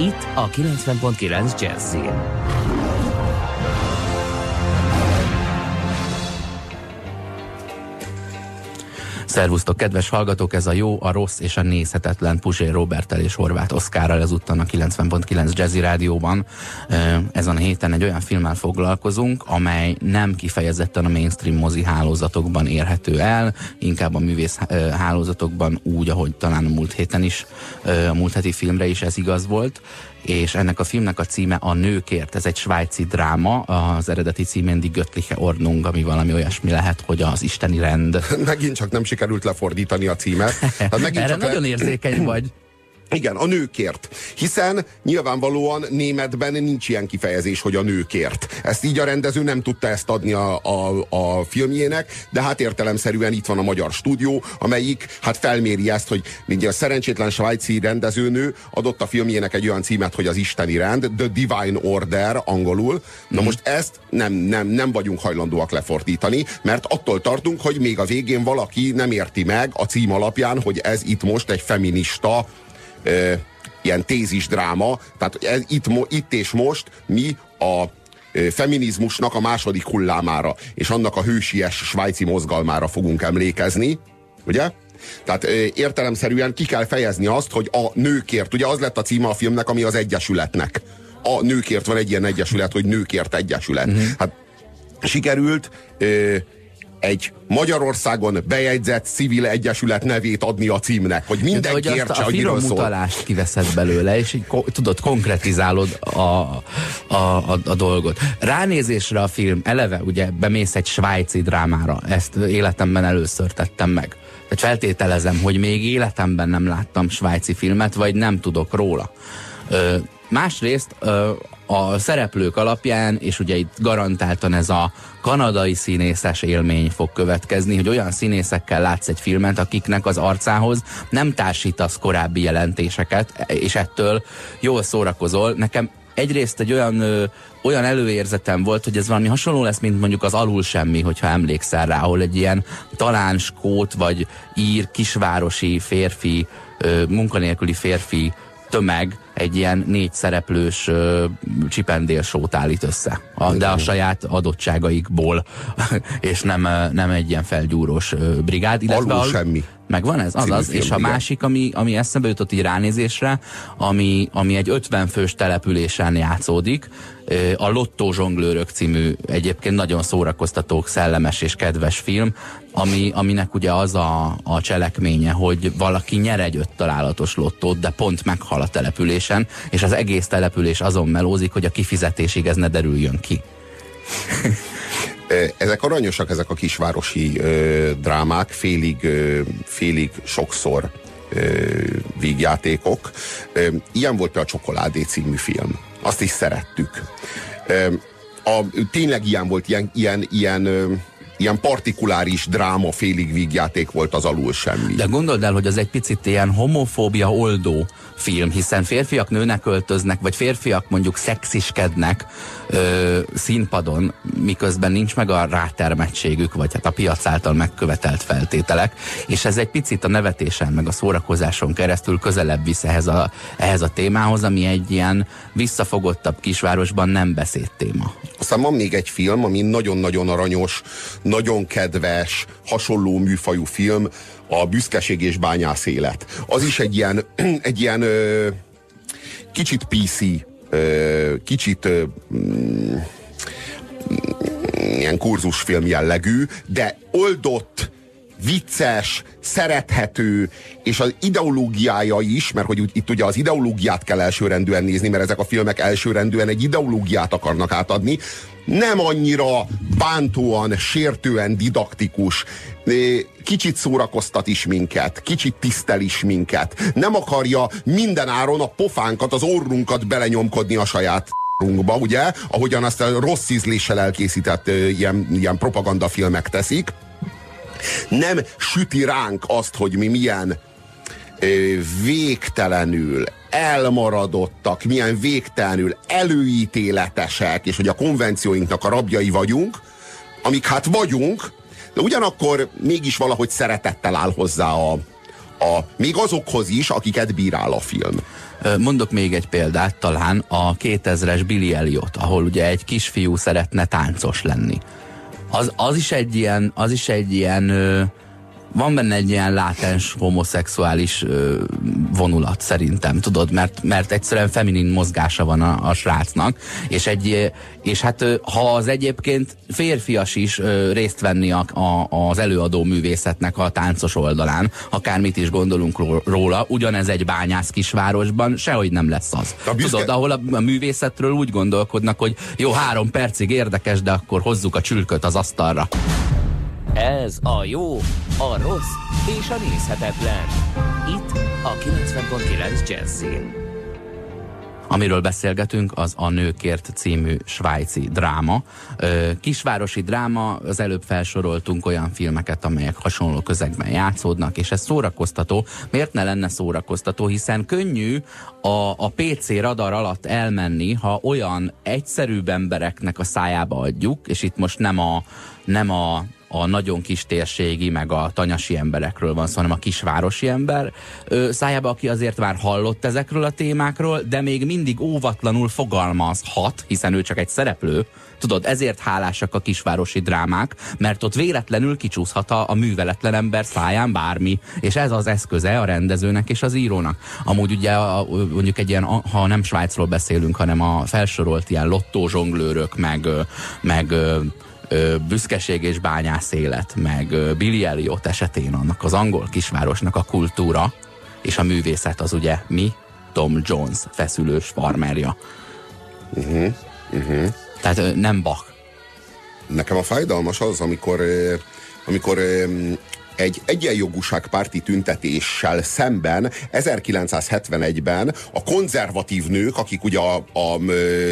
Itt a 90.9 Jazzin. Szervusztok, kedves hallgatók, ez a jó, a rossz és a nézhetetlen Puzsér Robertel és Horváth Oszkárral ezúttal a 90.9 Jazzy Rádióban. Ezen a héten egy olyan filmmel foglalkozunk, amely nem kifejezetten a mainstream mozi hálózatokban érhető el, inkább a művész hálózatokban úgy, ahogy talán a múlt héten is, a múlt heti filmre is ez igaz volt és ennek a filmnek a címe a Nőkért, ez egy svájci dráma, az eredeti címén Die Göttliche Ordnung, ami valami olyasmi lehet, hogy az isteni rend. Megint csak nem sikerült lefordítani a címet. Hát megint Erre csak nagyon le... érzékeny vagy. Igen, a nőkért. Hiszen nyilvánvalóan németben nincs ilyen kifejezés, hogy a nőkért. Ezt így a rendező nem tudta ezt adni a, a, a filmjének, de hát értelemszerűen itt van a magyar stúdió, amelyik hát felméri ezt, hogy a szerencsétlen svájci rendezőnő adott a filmjének egy olyan címet, hogy az isteni rend, The Divine Order angolul. Na mm. most ezt nem, nem, nem vagyunk hajlandóak lefordítani, mert attól tartunk, hogy még a végén valaki nem érti meg a cím alapján, hogy ez itt most egy feminista e, ilyen tézis dráma, tehát ez, itt, itt és most mi a feminizmusnak a második hullámára, és annak a hősies svájci mozgalmára fogunk emlékezni, ugye? Tehát értelemszerűen ki kell fejezni azt, hogy a nőkért, ugye az lett a címe a filmnek, ami az egyesületnek. A nőkért van egy ilyen egyesület, hogy nőkért egyesület. Uh-huh. Hát sikerült egy Magyarországon bejegyzett civil egyesület nevét adni a címnek, hogy mindenki hogy értse, hogy miről szól. mutalást kiveszed belőle, és így tudod, konkretizálod a, a, a, a dolgot. Ránézésre a film, eleve ugye bemész egy svájci drámára, ezt életemben először tettem meg. Tehát feltételezem, hogy még életemben nem láttam svájci filmet, vagy nem tudok róla. Ö, másrészt a szereplők alapján, és ugye itt garantáltan ez a kanadai színészes élmény fog következni, hogy olyan színészekkel látsz egy filmet, akiknek az arcához nem társítasz korábbi jelentéseket, és ettől jól szórakozol. Nekem egyrészt egy olyan, olyan előérzetem volt, hogy ez valami hasonló lesz, mint mondjuk az alul semmi, hogyha emlékszel rá, ahol egy ilyen talán skót vagy ír kisvárosi férfi, munkanélküli férfi tömeg egy ilyen négy szereplős uh, csipendélsót állít össze, a, de a saját adottságaikból, és nem, nem egy ilyen felgyúrós brigád. Illetve Alul semmi. Megvan ez? Azaz. És a másik, ami, ami eszembe jutott így ránézésre, ami, ami egy 50 fős településen játszódik, a Lottó zsonglőrök című egyébként nagyon szórakoztató, szellemes és kedves film, ami, aminek ugye az a, a cselekménye, hogy valaki nyer egy öt találatos lottót, de pont meghal a településen, és az egész település azon melózik, hogy a kifizetésig ez ne derüljön ki. Ezek aranyosak, ezek a kisvárosi ö, drámák, félig, ö, félig sokszor ö, vígjátékok. Ö, ilyen volt a Csokoládé című film. Azt is szerettük. Ö, a, tényleg ilyen volt, ilyen, ilyen, ilyen ilyen partikuláris dráma félig vígjáték volt az alul semmi. De gondold el, hogy az egy picit ilyen homofóbia oldó film, hiszen férfiak nőnek öltöznek, vagy férfiak mondjuk szexiskednek ö, színpadon, miközben nincs meg a rátermettségük, vagy hát a piac által megkövetelt feltételek, és ez egy picit a nevetésen, meg a szórakozáson keresztül közelebb visz ehhez a, ehhez a témához, ami egy ilyen visszafogottabb kisvárosban nem beszéd téma. Aztán van még egy film, ami nagyon-nagyon aranyos, nagyon kedves, hasonló műfajú film, a Büszkeség és bányász élet. Az is egy ilyen, egy ilyen ö, kicsit PC, ö, kicsit ö, mm, ilyen kurzusfilm jellegű, de oldott, vicces, szerethető, és az ideológiája is, mert hogy itt ugye az ideológiát kell elsőrendűen nézni, mert ezek a filmek elsőrendűen egy ideológiát akarnak átadni, nem annyira bántóan, sértően didaktikus, kicsit szórakoztat is minket, kicsit tisztel is minket. Nem akarja minden áron a pofánkat, az orrunkat belenyomkodni a saját runkba, ugye? Ahogyan azt a rossz ízléssel elkészített ilyen, ilyen propagandafilmek teszik. Nem süti ránk azt, hogy mi milyen végtelenül elmaradottak, milyen végtelenül előítéletesek, és hogy a konvencióinknak a rabjai vagyunk, amik hát vagyunk, de ugyanakkor mégis valahogy szeretettel áll hozzá a, a, még azokhoz is, akiket bírál a film. Mondok még egy példát, talán a 2000-es Billy Elliot, ahol ugye egy kisfiú szeretne táncos lenni. Az, az is egy ilyen, az is egy ilyen van benne egy ilyen látens homoszexuális ö, vonulat szerintem, tudod, mert, mert egyszerűen feminin mozgása van a, a srácnak, és, egy, és hát ha az egyébként férfias is ö, részt venni a, a, az előadó művészetnek a táncos oldalán, akármit is gondolunk róla, ugyanez egy bányász kisvárosban sehogy nem lesz az. Tudod, ahol a, a művészetről úgy gondolkodnak, hogy jó, három percig érdekes, de akkor hozzuk a csülköt az asztalra. Ez a jó, a rossz és a nézhetetlen. Itt a 90.9 Jazzin. Amiről beszélgetünk, az a Nőkért című svájci dráma. Kisvárosi dráma, az előbb felsoroltunk olyan filmeket, amelyek hasonló közegben játszódnak, és ez szórakoztató. Miért ne lenne szórakoztató? Hiszen könnyű a, a PC radar alatt elmenni, ha olyan egyszerűbb embereknek a szájába adjuk, és itt most nem a, nem a a nagyon kis térségi, meg a tanyasi emberekről van szó, hanem a kisvárosi ember ö, szájába, aki azért már hallott ezekről a témákról, de még mindig óvatlanul fogalmazhat, hiszen ő csak egy szereplő, Tudod, ezért hálásak a kisvárosi drámák, mert ott véletlenül kicsúszhat a, a műveletlen ember száján bármi, és ez az eszköze a rendezőnek és az írónak. Amúgy ugye a, mondjuk egy ilyen, ha nem Svájcról beszélünk, hanem a felsorolt ilyen lottózsonglőrök, meg, meg ö, büszkeség és bányász élet, meg Billy Elliot esetén annak az angol kisvárosnak a kultúra és a művészet az ugye mi? Tom Jones feszülős farmerja. Uh-huh, uh-huh. Tehát nem Bach. Nekem a fájdalmas az, amikor, amikor egy egyenjogúságpárti tüntetéssel szemben 1971-ben a konzervatív nők, akik ugye a, a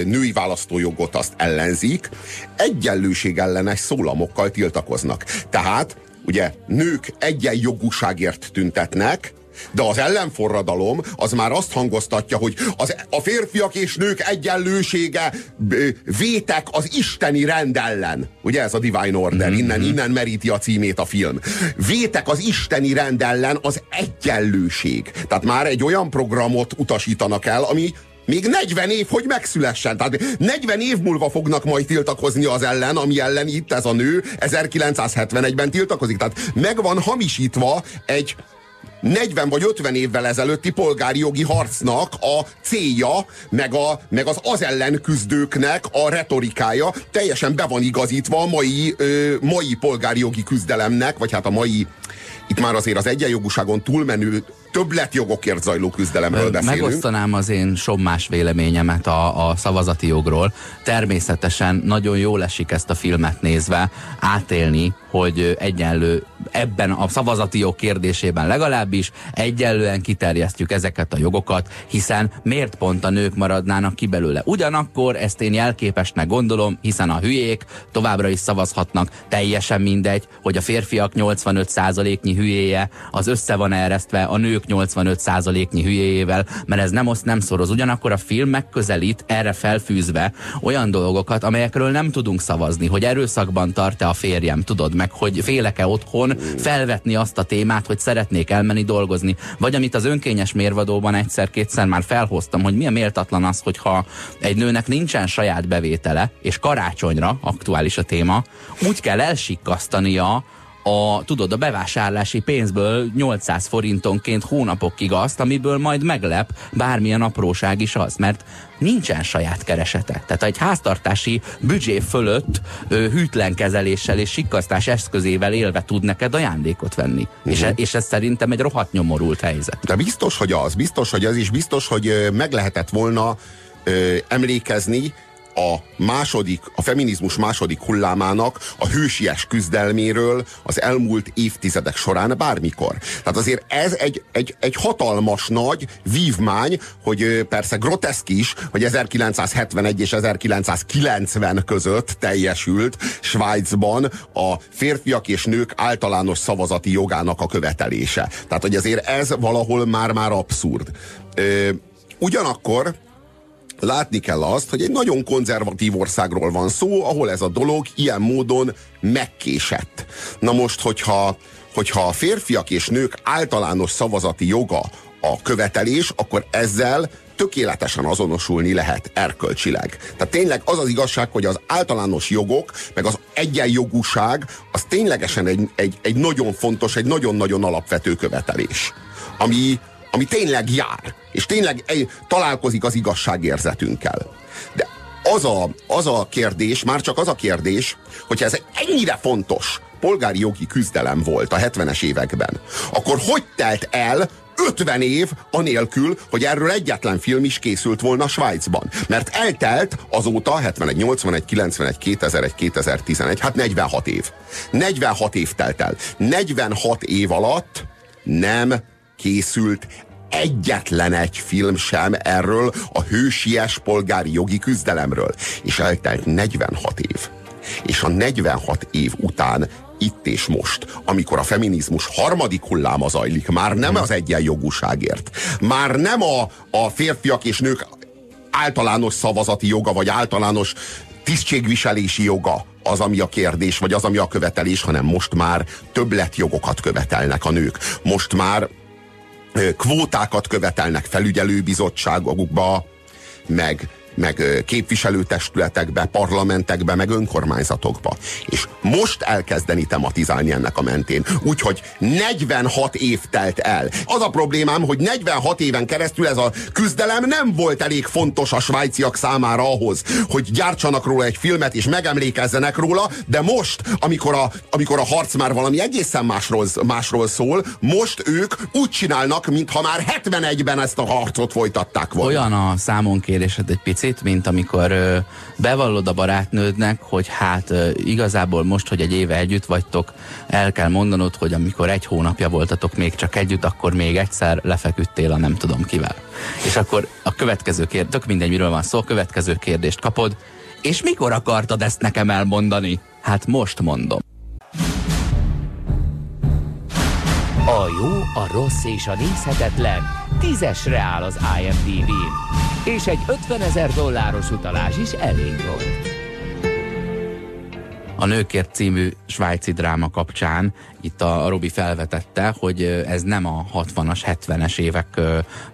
női választójogot azt ellenzik, egyenlőség ellenes szólamokkal tiltakoznak. Tehát ugye nők egyenjogúságért tüntetnek, de az ellenforradalom az már azt hangoztatja, hogy az, a férfiak és nők egyenlősége vétek az isteni rend ellen. Ugye ez a Divine Order, mm-hmm. innen, innen meríti a címét a film. Vétek az isteni rend ellen az egyenlőség. Tehát már egy olyan programot utasítanak el, ami még 40 év, hogy megszülessen. Tehát 40 év múlva fognak majd tiltakozni az ellen, ami ellen itt ez a nő 1971-ben tiltakozik. Tehát meg van hamisítva egy 40 vagy 50 évvel ezelőtti polgári jogi harcnak a célja, meg, a, meg az az ellen küzdőknek a retorikája teljesen be van igazítva a mai, ö, mai polgári jogi küzdelemnek, vagy hát a mai itt már azért az egyenjogúságon túlmenő többletjogokért zajló küzdelemről beszélünk. Megosztanám az én sommás véleményemet a, a szavazati jogról. Természetesen nagyon jól esik ezt a filmet nézve átélni, hogy egyenlő ebben a szavazati jog kérdésében legalábbis egyenlően kiterjesztjük ezeket a jogokat, hiszen miért pont a nők maradnának ki belőle? Ugyanakkor ezt én jelképesnek gondolom, hiszen a hülyék továbbra is szavazhatnak, teljesen mindegy, hogy a férfiak 85%-nyi hülyéje az össze van eresztve a nők 85%-nyi hülyéjével, mert ez nem oszt, nem szoroz. Ugyanakkor a film megközelít erre felfűzve olyan dolgokat, amelyekről nem tudunk szavazni, hogy erőszakban tart-e a férjem, tudod, meg hogy félek-e otthon felvetni azt a témát, hogy szeretnék elmenni dolgozni. Vagy amit az önkényes mérvadóban egyszer-kétszer már felhoztam, hogy milyen méltatlan az, hogyha egy nőnek nincsen saját bevétele, és karácsonyra aktuális a téma, úgy kell elsikkasztania a, tudod, a bevásárlási pénzből 800 forintonként hónapokig azt, amiből majd meglep bármilyen apróság is az, mert nincsen saját keresete. Tehát egy háztartási büdzsé fölött ö, hűtlen kezeléssel és sikkasztás eszközével élve tud neked ajándékot venni. Uh-huh. És, e, és ez szerintem egy rohadt nyomorult helyzet. De biztos, hogy az, biztos, hogy az is, biztos, hogy meg lehetett volna ö, emlékezni a második, a feminizmus második hullámának a hősies küzdelméről az elmúlt évtizedek során bármikor. Tehát azért ez egy, egy, egy hatalmas nagy vívmány, hogy persze groteszk is, hogy 1971 és 1990 között teljesült Svájcban a férfiak és nők általános szavazati jogának a követelése. Tehát, hogy azért ez valahol már-már abszurd. Ö, ugyanakkor látni kell azt, hogy egy nagyon konzervatív országról van szó, ahol ez a dolog ilyen módon megkésett. Na most, hogyha, hogyha a férfiak és nők általános szavazati joga a követelés, akkor ezzel tökéletesen azonosulni lehet erkölcsileg. Tehát tényleg az az igazság, hogy az általános jogok, meg az egyenjogúság, az ténylegesen egy, egy, egy nagyon fontos, egy nagyon-nagyon alapvető követelés. Ami, ami tényleg jár, és tényleg egy, találkozik az igazságérzetünkkel. De az a, az a kérdés, már csak az a kérdés, hogyha ez ennyire fontos polgári jogi küzdelem volt a 70-es években, akkor hogy telt el 50 év anélkül, hogy erről egyetlen film is készült volna Svájcban. Mert eltelt azóta 71, 81, 91, 2001, 2011, hát 46 év. 46 év telt el. 46 év alatt nem készült egyetlen egy film sem erről a hősies polgári jogi küzdelemről. És eltelt 46 év. És a 46 év után itt és most, amikor a feminizmus harmadik hulláma zajlik, már nem az egyenjogúságért, már nem a, a férfiak és nők általános szavazati joga, vagy általános tisztségviselési joga az, ami a kérdés, vagy az, ami a követelés, hanem most már többletjogokat követelnek a nők. Most már kvótákat követelnek felügyelőbizottságokba, meg meg képviselőtestületekbe, parlamentekbe, meg önkormányzatokba. És most elkezdeni tematizálni ennek a mentén. Úgyhogy 46 év telt el. Az a problémám, hogy 46 éven keresztül ez a küzdelem nem volt elég fontos a svájciak számára ahhoz, hogy gyártsanak róla egy filmet és megemlékezzenek róla, de most, amikor a, amikor a harc már valami egészen másról, másról szól, most ők úgy csinálnak, mintha már 71-ben ezt a harcot folytatták volna. Olyan a számonkérésed egy picit, picit, mint amikor ö, bevallod a barátnődnek, hogy hát ö, igazából most, hogy egy éve együtt vagytok, el kell mondanod, hogy amikor egy hónapja voltatok még csak együtt, akkor még egyszer lefeküdtél a nem tudom kivel. És akkor a következő kérdés, tök mindegy, miről van szó, a következő kérdést kapod, és mikor akartad ezt nekem elmondani? Hát most mondom. A jó, a rossz és a nézhetetlen tízesre áll az IMDb-n és egy 50 ezer dolláros utalás is elég volt. A Nőkért című svájci dráma kapcsán itt a Robi felvetette, hogy ez nem a 60-as, 70-es évek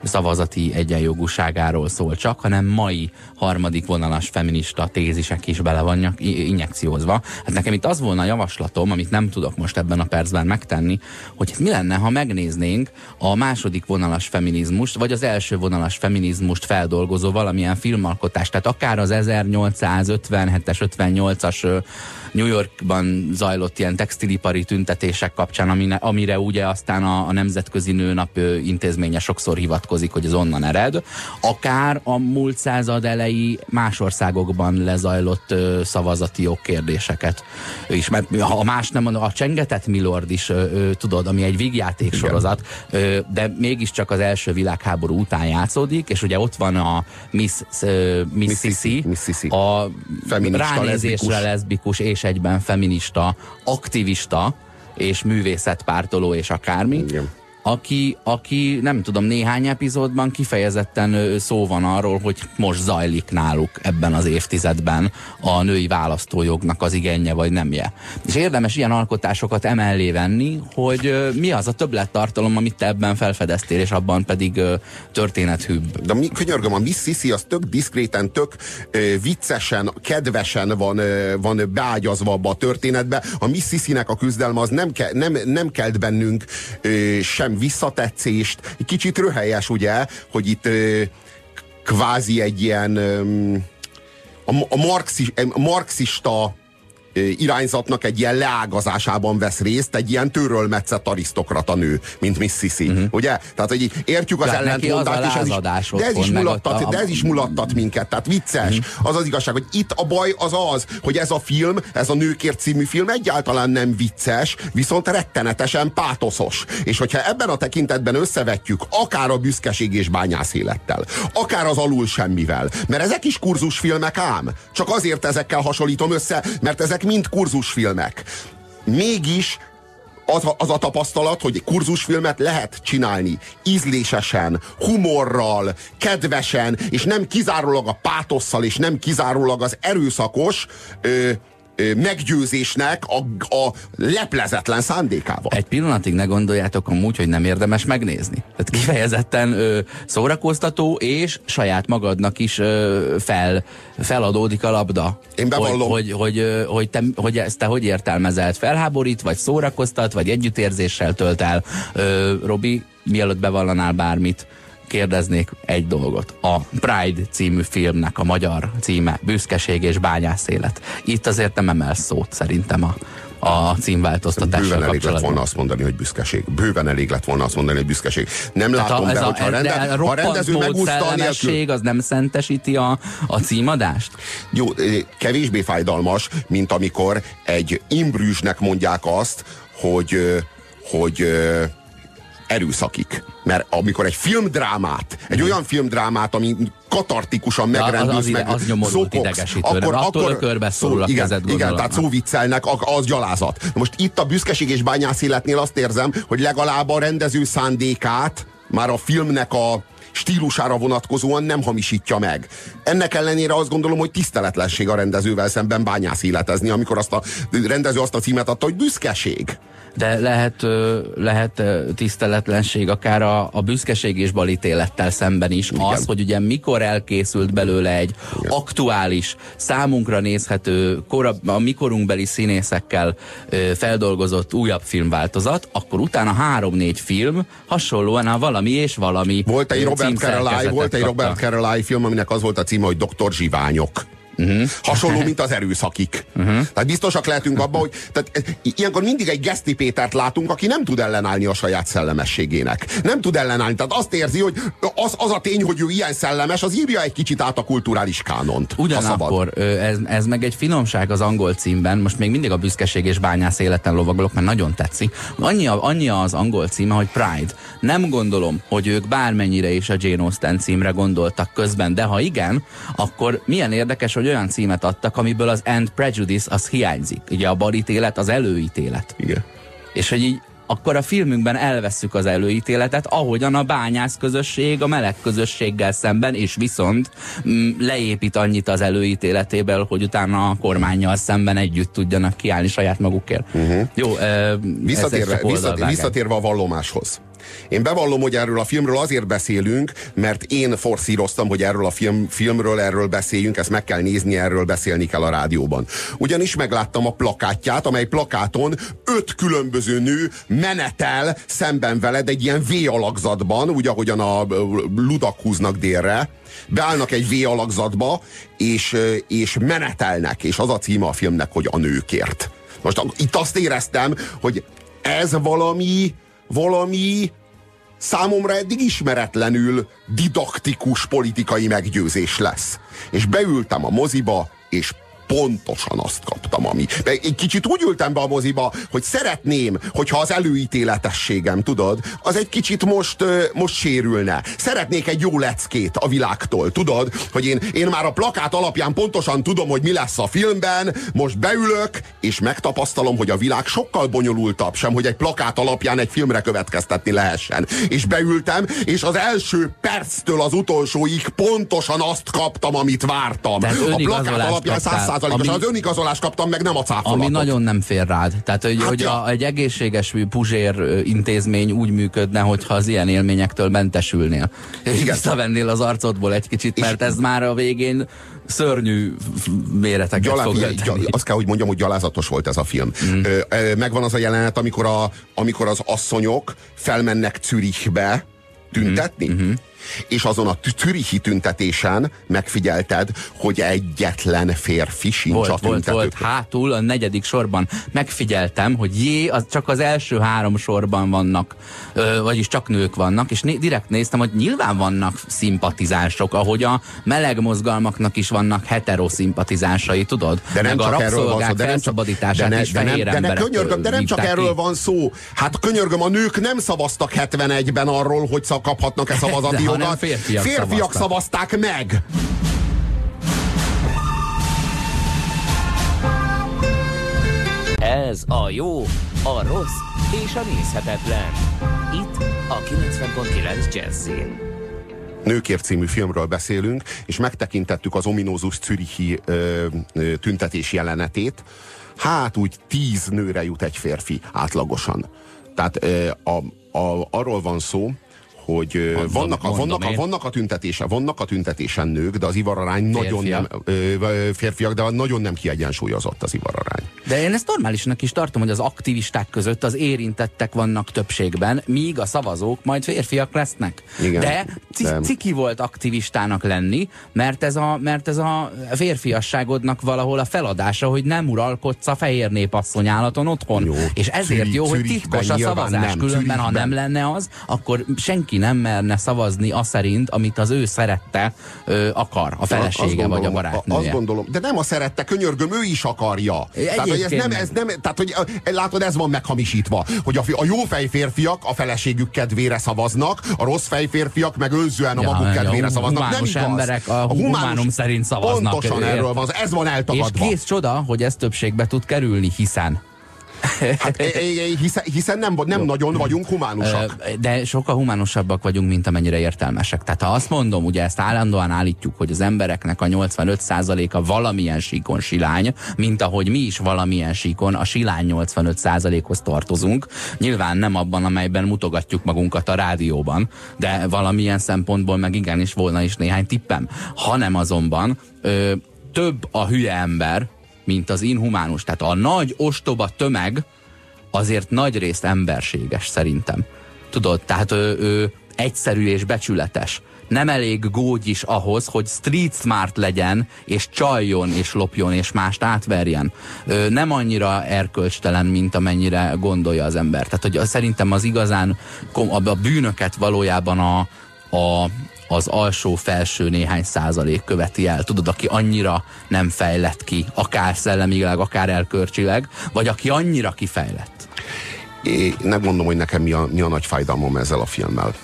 szavazati egyenjogúságáról szól csak, hanem mai harmadik vonalas feminista tézisek is bele vannak injekciózva. Hát nekem itt az volna a javaslatom, amit nem tudok most ebben a percben megtenni, hogy mi lenne, ha megnéznénk a második vonalas feminizmust, vagy az első vonalas feminizmust feldolgozó valamilyen filmalkotást, tehát akár az 1857-es, 58-as New Yorkban zajlott ilyen textilipari tüntetések kapcsán, amine, amire ugye aztán a, a Nemzetközi Nőnap intézménye sokszor hivatkozik, hogy az onnan ered, akár a múlt század elejé más országokban lezajlott szavazati jogkérdéseket is. Mert ha más nem mondom, a Csengetett Milord is, tudod, ami egy vígjáték sorozat, de mégiscsak az első világháború után játszódik, és ugye ott van a Miss, Miss, Sissi, a Feminista, ránézésre leszbikus. leszbikus és és egyben feminista, aktivista és művészetpártoló és akármi. Igen. Aki, aki nem tudom, néhány epizódban kifejezetten szó van arról, hogy most zajlik náluk ebben az évtizedben a női választójognak az igénye vagy nemje. És érdemes ilyen alkotásokat emellé venni, hogy mi az a többlettartalom, amit te ebben felfedeztél, és abban pedig történethűbb. De mi, könyörgöm, a Miss Sissy az tök diszkréten, tök ö, viccesen, kedvesen van, ö, van beágyazva abba a történetbe. A Miss Sissy-nek a küzdelme az nem, ke, nem, nem kelt bennünk ö, sem visszatetszést. Egy kicsit röhelyes, ugye, hogy itt ö, kvázi egy ilyen ö, a, a, marxi, a marxista irányzatnak egy ilyen leágazásában vesz részt egy ilyen törölmetszett arisztokrata nő, mint Miss. Uh-huh. Ugye? Tehát, hogy értjük az Tehát ellentmondást, és ez is, de ez is, mulattat, a... de ez is mulattat minket. Tehát vicces. Uh-huh. Az az igazság, hogy itt a baj az az, hogy ez a film, ez a Nőkért című film egyáltalán nem vicces, viszont rettenetesen pátoszos. És hogyha ebben a tekintetben összevetjük akár a büszkeség és bányász élettel, akár az alul semmivel, mert ezek is kurzusfilmek ám. Csak azért ezekkel hasonlítom össze, mert ezek ezek mind kurzusfilmek. Mégis az a, az a tapasztalat, hogy kurzusfilmet lehet csinálni ízlésesen, humorral, kedvesen, és nem kizárólag a pátosszal, és nem kizárólag az erőszakos ö, meggyőzésnek a, a leplezetlen szándékával. Egy pillanatig ne gondoljátok amúgy, hogy nem érdemes megnézni. Tehát kifejezetten ö, szórakoztató, és saját magadnak is ö, fel, feladódik a labda. Én bevallom. Hogy, hogy, hogy, hogy, te, hogy ezt te hogy értelmezelt? Felháborít, vagy szórakoztat, vagy együttérzéssel tölt el? Ö, Robi, mielőtt bevallanál bármit, kérdeznék egy dolgot. A Pride című filmnek a magyar címe Büszkeség és bányász élet. Itt azért nem emel szót szerintem a, a címváltoztatással Bőven elég lett volna azt mondani, hogy büszkeség. Bőven elég lett volna azt mondani, hogy büszkeség. Nem Tehát látom a, be, a, hogyha a, rende, a, a rendező megúszta a az nem szentesíti a, a címadást? Jó, kevésbé fájdalmas, mint amikor egy imbrűsnek mondják azt, hogy, hogy erőszakik. Mert amikor egy filmdrámát, egy mm. olyan filmdrámát, ami katartikusan megrendülsz, az, az, meg az nyomorult idegesítő, akkor, akkor, körbe szól a igen, kezed Igen, tehát szóviccelnek, az gyalázat. Most itt a büszkeség és bányász életnél azt érzem, hogy legalább a rendező szándékát már a filmnek a stílusára vonatkozóan nem hamisítja meg. Ennek ellenére azt gondolom, hogy tiszteletlenség a rendezővel szemben bányász életezni, amikor azt a rendező azt a címet adta, hogy büszkeség de lehet, lehet tiszteletlenség akár a, a büszkeség és balítélettel szemben is. Igen. Az, hogy ugye mikor elkészült belőle egy Igen. aktuális, számunkra nézhető, korab, a mikorunkbeli színészekkel feldolgozott újabb filmváltozat, akkor utána három-négy film hasonlóan a valami és valami Volt egy Robert Carlyle, volt egy Robert Carlyle film, aminek az volt a címe, hogy Doktor Zsiványok. Uh-huh. Hasonló, mint az erőszakik. Uh-huh. Tehát biztosak lehetünk abban, hogy tehát, e, ilyenkor mindig egy Geszti Pétert látunk, aki nem tud ellenállni a saját szellemességének. Nem tud ellenállni. Tehát azt érzi, hogy az, az a tény, hogy ő ilyen szellemes, az írja egy kicsit át a kulturális kánont. Ugyanakkor ez, ez meg egy finomság az angol címben, most még mindig a büszkeség és bányász életen lovagolok, mert nagyon tetszik. Annyi, annyi az angol címe, hogy Pride. Nem gondolom, hogy ők bármennyire is a Jane Austen címre gondoltak közben, de ha igen, akkor milyen érdekes, hogy olyan címet adtak, amiből az end prejudice az hiányzik. Ugye a balítélet az előítélet. Igen. És hogy így akkor a filmünkben elvesszük az előítéletet, ahogyan a bányász közösség a meleg közösséggel szemben, és viszont mm, leépít annyit az előítéletéből, hogy utána a kormányjal szemben együtt tudjanak kiállni saját magukért. Uh-huh. Jó, e, visszatérve, visszatérve, visszatérve a vallomáshoz. Én bevallom, hogy erről a filmről azért beszélünk, mert én forszíroztam, hogy erről a film, filmről erről beszéljünk, ezt meg kell nézni, erről beszélni kell a rádióban. Ugyanis megláttam a plakátját, amely plakáton öt különböző nő menetel szemben veled egy ilyen V-alakzatban, úgy ahogyan a ludak húznak délre, beállnak egy V-alakzatba, és, és menetelnek, és az a címe a filmnek, hogy a nőkért. Most itt azt éreztem, hogy ez valami valami számomra eddig ismeretlenül didaktikus politikai meggyőzés lesz. És beültem a moziba, és pontosan azt kaptam, ami. Egy kicsit úgy ültem be a moziba, hogy szeretném, hogyha az előítéletességem, tudod, az egy kicsit most, most sérülne. Szeretnék egy jó leckét a világtól, tudod, hogy én, én már a plakát alapján pontosan tudom, hogy mi lesz a filmben, most beülök, és megtapasztalom, hogy a világ sokkal bonyolultabb sem, hogy egy plakát alapján egy filmre következtetni lehessen. És beültem, és az első perctől az utolsóig pontosan azt kaptam, amit vártam. Tehát a plakát alapján száz százalékos, az önigazolást kaptam, meg nem a cáfolatot. Ami nagyon nem fér rád. Tehát, hogy, hát hogy ja. a, egy egészséges puzsér intézmény úgy működne, hogyha az ilyen élményektől mentesülnél. És visszavennél az arcodból egy kicsit, mert ez már a végén szörnyű méreteket Gyalá, fog gyal, Azt kell, hogy mondjam, hogy gyalázatos volt ez a film. Mm. Megvan az a jelenet, amikor, a, amikor az asszonyok felmennek Zürichbe tüntetni, mm-hmm és azon a Zürichi tüntetésen megfigyelted, hogy egyetlen férfi sincs volt, a volt, volt, hátul a negyedik sorban megfigyeltem, hogy jé, az csak az első három sorban vannak, ö, vagyis csak nők vannak, és né direkt néztem, hogy nyilván vannak szimpatizánsok, ahogy a meleg mozgalmaknak is vannak heteroszimpatizánsai, tudod? De nem Meg csak a erről van szó, de nem csak, de ne, is de ne, de ne, könyörgöm, de nem csak erről ki. van szó. Hát könyörgöm, a nők nem szavaztak 71-ben arról, hogy kaphatnak-e szavazati jogat. Férfiak, férfiak szavazták. szavazták meg. Ez a jó, a rossz és a nézhetetlen. Itt a 90.9 Jazzin. Nőkért című filmről beszélünk, és megtekintettük az ominózus Zürichi ö, ö, tüntetés jelenetét. Hát úgy tíz nőre jut egy férfi átlagosan. Tehát ö, a, a, arról van szó, hogy mondom, vannak, a, vannak, a, vannak a tüntetése, vannak a tüntetésen nők, de az ivararány nagyon nem, ö, férfiak, de nagyon nem kiegyensúlyozott az ivararány. De én ezt normálisnak is tartom, hogy az aktivisták között az érintettek vannak többségben, míg a szavazók majd férfiak lesznek. Igen, de, de ciki volt aktivistának lenni, mert ez, a, mert ez a férfiasságodnak valahol a feladása, hogy nem uralkodsz a fehér népasszonyállaton otthon. Jó, és ezért Czüri, jó, hogy titkos a szavazás, nem, különben ha nem lenne az, akkor senki nem merne szavazni a szerint, amit az ő szerette ö, akar, a felesége gondolom, vagy a barátnője. Azt gondolom, de nem a szerette, könyörgöm, ő is akarja. Tehát, hogy ez nem, ez nem, tehát, hogy látod, ez van meghamisítva, hogy a, a jó férfiak a feleségük kedvére szavaznak, a rossz férfiak meg önzően a ja, maguk kedvére a szavaznak. Nem igaz. emberek a, a humánum szerint szavaznak. Pontosan erről van, ez van eltagadva. És kész csoda, hogy ez többségbe tud kerülni, hiszen Hát, hiszen, hiszen nem, nem nagyon vagyunk humánusak. De sokkal humánusabbak vagyunk, mint amennyire értelmesek. Tehát ha azt mondom, ugye ezt állandóan állítjuk, hogy az embereknek a 85%-a valamilyen síkon silány, mint ahogy mi is valamilyen síkon a silány 85%-hoz tartozunk. Nyilván nem abban, amelyben mutogatjuk magunkat a rádióban, de valamilyen szempontból meg igenis volna is néhány tippem. Hanem azonban ö, több a hülye ember, mint az inhumánus. Tehát a nagy ostoba tömeg azért nagy részt emberséges szerintem. Tudod, tehát ő, ő egyszerű és becsületes. Nem elég gógy is ahhoz, hogy street smart legyen, és csaljon, és lopjon, és mást átverjen. Ő nem annyira erkölcstelen, mint amennyire gondolja az ember. Tehát, hogy szerintem az igazán a bűnöket valójában a, a, az alsó-felső néhány százalék követi el. Tudod, aki annyira nem fejlett ki, akár szellemileg, akár elkörcsileg, vagy aki annyira kifejlett. Én megmondom, hogy nekem mi a, mi a nagy fájdalmam ezzel a filmmel.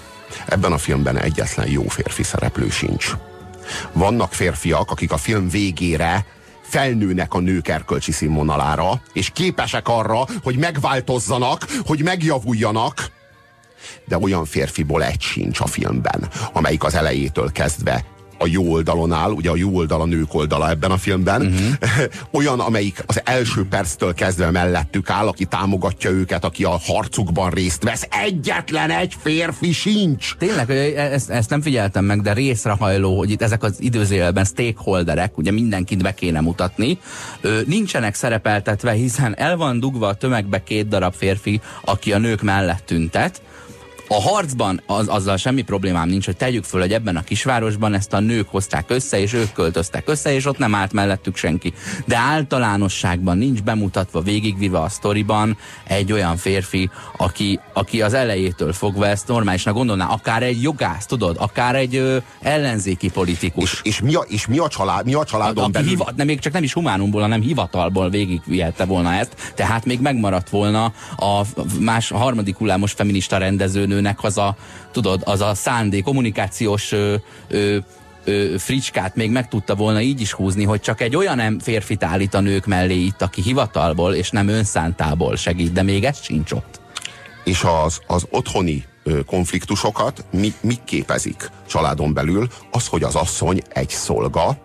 Ebben a filmben egyetlen jó férfi szereplő sincs. Vannak férfiak, akik a film végére felnőnek a nők erkölcsi színvonalára, és képesek arra, hogy megváltozzanak, hogy megjavuljanak, de olyan férfiból egy sincs a filmben, amelyik az elejétől kezdve a jó oldalon áll, ugye a jó oldal a nők oldala ebben a filmben, uh-huh. olyan, amelyik az első perctől kezdve mellettük áll, aki támogatja őket, aki a harcukban részt vesz. Egyetlen egy férfi sincs! Tényleg, ezt, ezt nem figyeltem meg, de részrehajló, hogy itt ezek az időzélben stakeholderek, ugye mindenkit be kéne mutatni, ö, nincsenek szerepeltetve, hiszen el van dugva a tömegbe két darab férfi, aki a nők mellett tüntet, A harcban az, azzal semmi problémám nincs, hogy tegyük föl, hogy ebben a kisvárosban ezt a nők hozták össze, és ők költöztek össze, és ott nem állt mellettük senki. De általánosságban nincs bemutatva végigvive a sztoriban egy olyan férfi, aki, aki az elejétől fogva ezt normálisnak gondolná, akár egy jogász, tudod, akár egy ö, ellenzéki politikus. És, és, mi a, és mi a, család, mi a családon aki belül? hivat, nem, még csak nem is humánumból, hanem hivatalból végigvihette volna ezt, tehát még megmaradt volna a más a harmadik hullámos feminista rendezőnőnek az a, tudod, az a szándék, kommunikációs ö, ö, ö, fricskát még meg tudta volna így is húzni, hogy csak egy olyan férfit állít a nők mellé itt, aki hivatalból és nem önszántából segít, de még ez sincs ott. és az, az otthoni konfliktusokat mi, mi képezik családon belül? Az, hogy az asszony egy szolga,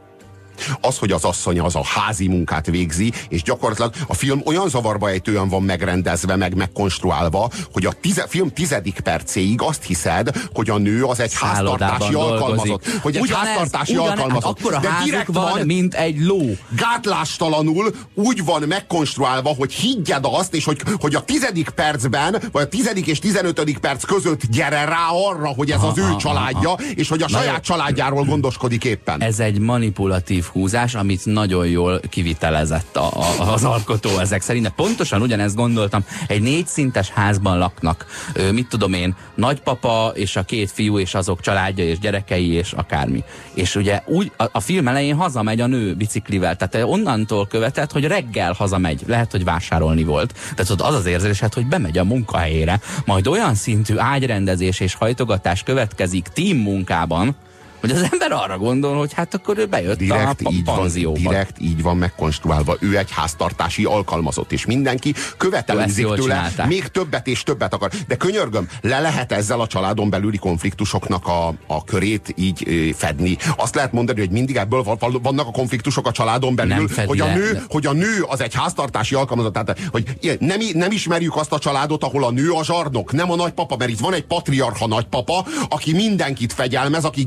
az, hogy az asszony az a házi munkát végzi, és gyakorlatilag a film olyan zavarba ejtően van megrendezve, meg megkonstruálva, hogy a tize, film tizedik percéig azt hiszed, hogy a nő az egy Szállodában háztartási alkalmazott. Hogy egy Ugyanez- háztartási ugyanez- alkalmazott. Hát De direkt van, van, mint egy ló. gátlástalanul úgy van megkonstruálva, hogy higgyed azt, és hogy, hogy a tizedik percben, vagy a tizedik és tizenötödik perc között gyere rá arra, hogy ez az ő aha, családja, és hogy a Na saját jó. családjáról gondoskodik éppen. Ez egy manipulatív húzás, amit nagyon jól kivitelezett a, a, az alkotó ezek szerint. De pontosan ugyanezt gondoltam. Egy négy szintes házban laknak, ö, mit tudom én, nagypapa és a két fiú és azok családja és gyerekei és akármi. És ugye úgy a, a film elején hazamegy a nő biciklivel, tehát onnantól követett, hogy reggel hazamegy. Lehet, hogy vásárolni volt. Tehát ott az az érzésed, hogy bemegy a munkahelyére, majd olyan szintű ágyrendezés és hajtogatás következik team munkában, hogy az ember arra gondol, hogy hát akkor ő bejött Direkt a így, van, panzióba. direkt így van megkonstruálva. Ő egy háztartási alkalmazott, és mindenki követelőzik tőle, csinálták. még többet és többet akar. De könyörgöm, le lehet ezzel a családon belüli konfliktusoknak a, a körét így fedni. Azt lehet mondani, hogy mindig ebből van- van- vannak a konfliktusok a családon belül, hogy a, nő, hogy a nő az egy háztartási alkalmazott. Tehát, hogy nem, nem ismerjük azt a családot, ahol a nő a zsarnok, nem a nagypapa, mert itt van egy patriarcha nagypapa, aki mindenkit fegyelmez, aki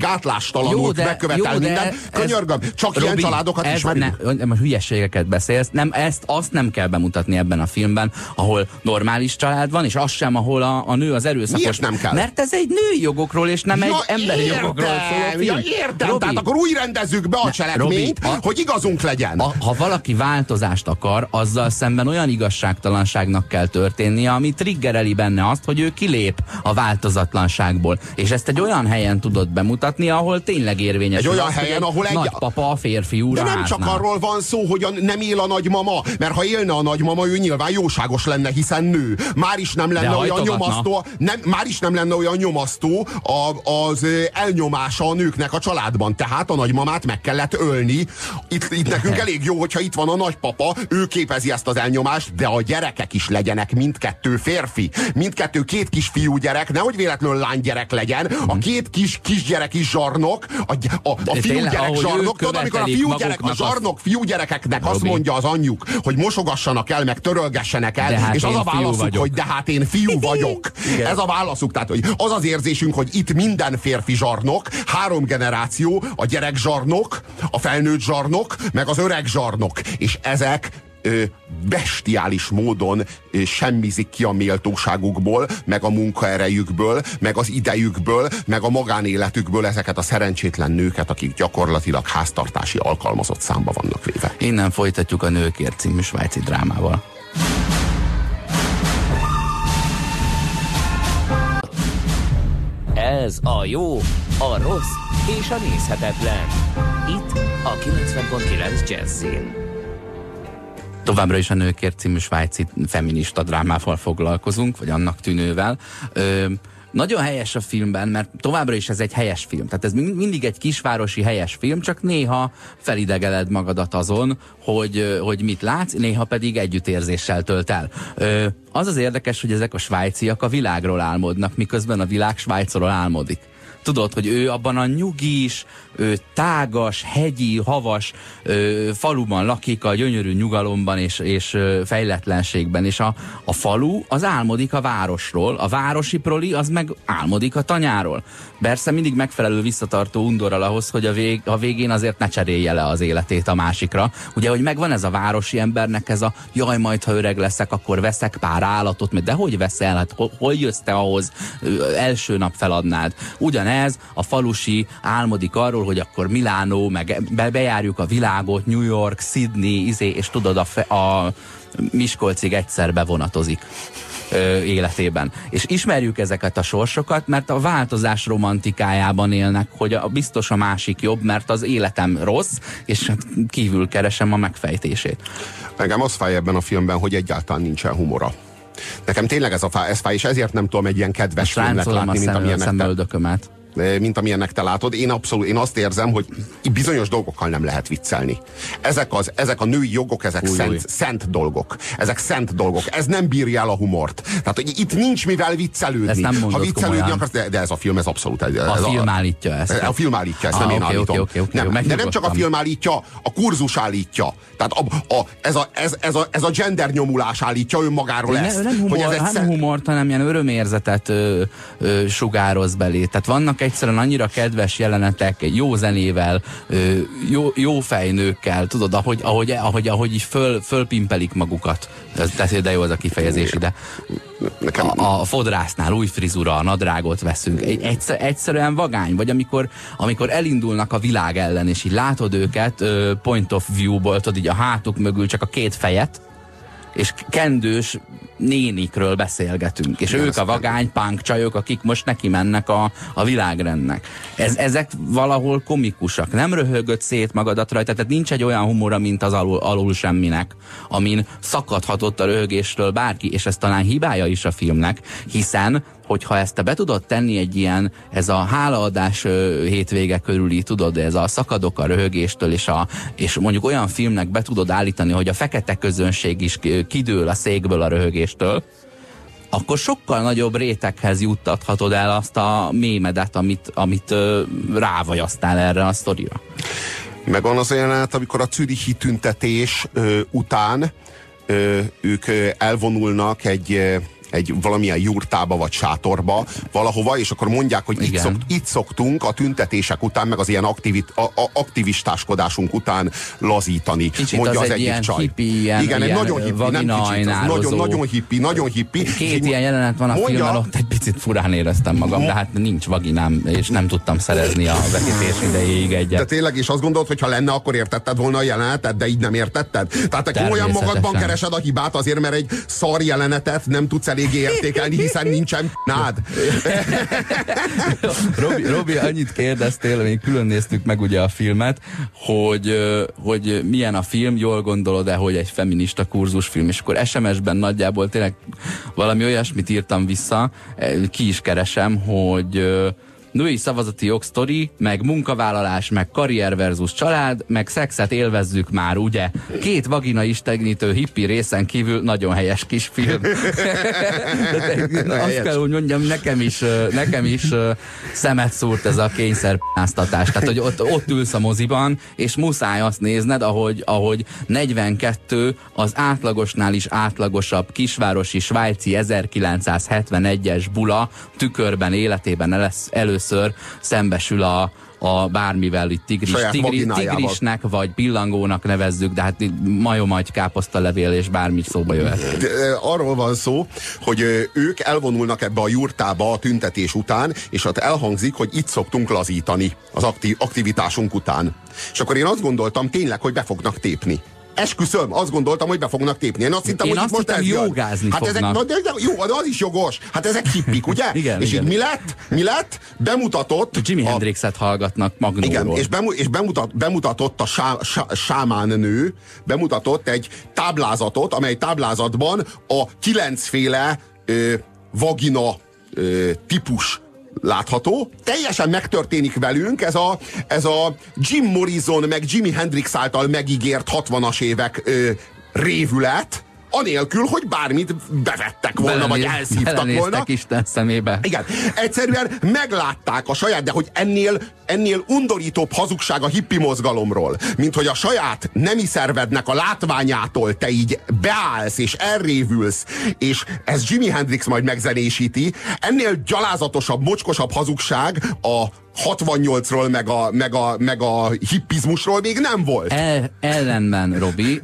gátlástalanul megkövetel jó, de mindent. ez- Könyörgöm, csak ilyen családokat ez ismerjük. Ne, nem, hülyeségeket beszélsz. Nem, ezt, azt nem kell bemutatni ebben a filmben, ahol normális család van, és az sem, ahol a, a nő az erőszakos. Miért nem kell? Mert ez egy női jogokról, és nem egy emberi értem, jogokról szóló film. Ja, értem, Robi, tehát akkor úgy rendezzük be a cselekményt, Robi, a- hogy igazunk legyen. a, ha valaki változást akar, azzal szemben olyan igazságtalanságnak kell történnie, ami triggereli benne azt, hogy ő kilép a változatlanságból. És ezt egy olyan helyen tudod bemutatni, ahol tényleg érvényes. Egy olyan az, helyen, ahol egy- Nagypapa a férfi úr De nem csak arról van szó, hogy a, nem él a nagymama, mert ha élne a nagymama, ő nyilván jóságos lenne, hiszen nő. Már is nem lenne De olyan nyomasztó, nem, már is nem lenne olyan nyomasztó a, az elnyomása a nőknek a családban. Tehát a nagymamát meg kellett ölni. Itt, itt nekünk elég jó, hogyha itt van a nagypapa, ő képezi ezt az elnyomást, de a gyerekek is legyenek mindkettő férfi. Mindkettő két kisfiú gyerek, nehogy véletlenül lánygyerek legyen. A két kis kisgyerek is zsarnok, a, gy- a, a tényleg, fiúgyerek zsarnok. Tudod, amikor a fiúgyerek, a azt- zsarnok fiúgyerekeknek azt Robi. mondja az anyjuk, hogy mosogassanak el, meg törölgessenek el, hát és az a válaszuk, hogy de hát én fiú vagyok. Ez a válaszuk, tehát hogy az az érzésünk, hogy itt minden férfi zsarnok, három generáció, a gyerek zsarnok, a felnőtt zsarnok, meg az öreg zsarnok. És ezek ö, bestiális módon ö, semmizik ki a méltóságukból, meg a munkaerejükből, meg az idejükből, meg a magánéletükből ezeket a szerencsétlen nőket, akik gyakorlatilag háztartási alkalmazott számba vannak véve. Innen folytatjuk a Nőkért című svájci drámával. Ez a jó, a rossz és a nézhetetlen. Itt a 90.9 Jazzin. Továbbra is a Nőkért című svájci feminista drámával foglalkozunk, vagy annak tűnővel. Ö, nagyon helyes a filmben, mert továbbra is ez egy helyes film. Tehát ez mind- mindig egy kisvárosi helyes film, csak néha felidegeled magadat azon, hogy, hogy mit látsz, néha pedig együttérzéssel tölt el. Ö, az az érdekes, hogy ezek a svájciak a világról álmodnak, miközben a világ Svájcról álmodik. Tudod, hogy ő abban a nyugis, ő tágas, hegyi, havas ö, faluban lakik a gyönyörű nyugalomban és, és ö, fejletlenségben, és a, a falu az álmodik a városról, a városi proli az meg álmodik a tanyáról. Persze mindig megfelelő visszatartó undorral ahhoz, hogy a, vég, a végén azért ne cserélje le az életét a másikra. Ugye, hogy megvan ez a városi embernek ez a jaj, majd ha öreg leszek, akkor veszek pár állatot, de hogy veszel, hát hol, hol jössz te ahhoz, első nap feladnád. Ugyanez a falusi álmodik arról, hogy akkor Milánó, meg be, bejárjuk a világot, New York, Sydney, izé, és tudod, a, fe, a Miskolcig egyszer bevonatozik ö, életében. És ismerjük ezeket a sorsokat, mert a változás romantikájában élnek, hogy a, biztos a másik jobb, mert az életem rossz, és hát kívül keresem a megfejtését. Engem az fáj ebben a filmben, hogy egyáltalán nincsen humora. Nekem tényleg ez a fáj, ez fáj, és ezért nem tudom egy ilyen kedves filmnek látni, mint amilyennek te, mint amilyennek te látod. Én abszolút, én azt érzem, hogy bizonyos dolgokkal nem lehet viccelni. Ezek, az, ezek a női jogok, ezek új, szent, új. szent dolgok. Ezek szent dolgok. Ez nem bírja el a humort. Tehát, hogy itt nincs mivel viccelődni. Ezt nem ha viccelődni akarsz, de, de, ez a film, ez abszolút. Ez a film állítja ezt. A film állítja ezt, ah, nem én okay, állítom. Okay, okay, okay, nem, de nem csak a film állítja, a kurzus állítja. Tehát a, a, ez, a, ez, ez, a, ez a gender nyomulás állítja önmagáról ezt. Nem, humor, hogy ez nem szent... humort, hanem ilyen örömérzetet ö, ö, sugároz belé. Tehát vannak egyszerűen annyira kedves jelenetek, jó zenével, jó, jó fejnőkkel, tudod, ahogy, ahogy, ahogy, ahogy így föl, fölpimpelik magukat. Ez, de jó az a kifejezés ide. Nekem... A, a fodrásznál új frizura, a nadrágot veszünk. Egy, egyszer, egyszerűen vagány. Vagy amikor, amikor elindulnak a világ ellen, és így látod őket point of view-ból, tudod, így a hátuk mögül csak a két fejet, és kendős nénikről beszélgetünk, és ők a vagány punk csajok, akik most neki mennek a, a világrendnek. Ez, ezek valahol komikusak. Nem röhögött szét magadat rajta, tehát nincs egy olyan humora, mint az alul, alul semminek, amin szakadhatott a röhögésről bárki, és ez talán hibája is a filmnek, hiszen hogyha ezt te be tudod tenni egy ilyen, ez a hálaadás hétvége körüli, tudod, ez a szakadok a röhögéstől, és, a, és mondjuk olyan filmnek be tudod állítani, hogy a fekete közönség is kidől a székből a röhögéstől, akkor sokkal nagyobb réteghez juttathatod el azt a mémedet, amit, amit ö, rávajasztál erre a sztorira. Megvan az jelenet, amikor a Zürichi tüntetés ö, után ö, ők elvonulnak egy egy valamilyen jurtába vagy sátorba valahova, és akkor mondják, hogy itt, szokt, itt szoktunk a tüntetések után, meg az ilyen aktivit, a, a, aktivistáskodásunk után lazítani. Kicsit mondja az, az egyik csaj. Hippi, ilyen, Igen, egy nagyon hippi, nem kicsit, az nagyon, nagyon hippi, nagyon hippi. Két ilyen jelenet van a mondja, filmen, ott egy picit furán éreztem magam, de hát nincs vaginám, és nem tudtam szerezni a vetítés idejéig egyet. De tényleg, és azt gondolod, hogy ha lenne, akkor értetted volna a jelenetet, de így nem értetted? Tehát te olyan magadban keresed a hibát azért, mert egy szar jelenetet nem tudsz eléggé értékelni, hiszen nincsen nád. Robi, Robi, annyit kérdeztél, még külön néztük meg ugye a filmet, hogy, hogy milyen a film, jól gondolod-e, hogy egy feminista kurzusfilm, és akkor SMS-ben nagyjából tényleg valami olyasmit írtam vissza, ki is keresem, hogy női szavazati jogsztori, meg munkavállalás, meg karrier versus család, meg szexet élvezzük már, ugye? Két vagina istegnítő hippi részen kívül nagyon helyes kis film. Azt kell, hogy mondjam, nekem is, nekem is szemet szúrt ez a kényszerpáztatás. Tehát, hogy ott, ott ülsz a moziban, és muszáj azt nézned, ahogy, ahogy 42 az átlagosnál is átlagosabb kisvárosi svájci 1971-es bula tükörben életében először először szembesül a, a bármivel itt tigris, tigri, tigrisnek vagy pillangónak nevezzük, de hát majomagy, káposztalevél és bármi szóba jöhet. De, arról van szó, hogy ők elvonulnak ebbe a jurtába a tüntetés után, és ott elhangzik, hogy itt szoktunk lazítani az aktiv, aktivitásunk után. És akkor én azt gondoltam tényleg, hogy be fognak tépni. Esküszöm, azt gondoltam, hogy be fognak tépni. Én azt hittem, Én hogy azt most hittem, jogázni Hát ezek, na, de, de, jó, de az is jogos. Hát ezek hippik, ugye? igen, és igen. így mi lett? Mi lett? Bemutatott... Jimi a, Hendrixet hallgatnak Magnóról. Igen, és, bemu, és bemutat, bemutatott a sá, sá, sámán nő, bemutatott egy táblázatot, amely táblázatban a kilencféle ö, vagina ö, típus látható. Teljesen megtörténik velünk ez a, ez a Jim Morrison meg Jimi Hendrix által megígért 60-as évek ö, révület, anélkül, hogy bármit bevettek volna, vagy elszívtak volna. Isten szemébe. Igen, egyszerűen meglátták a saját, de hogy ennél, ennél undorítóbb hazugság a hippi mozgalomról, mint hogy a saját nemi szervednek a látványától te így beállsz, és elrévülsz, és ez Jimi Hendrix majd megzenésíti, ennél gyalázatosabb, mocskosabb hazugság a 68-ról, meg a, meg, a, meg a hippizmusról még nem volt. El, ellenben, Robi,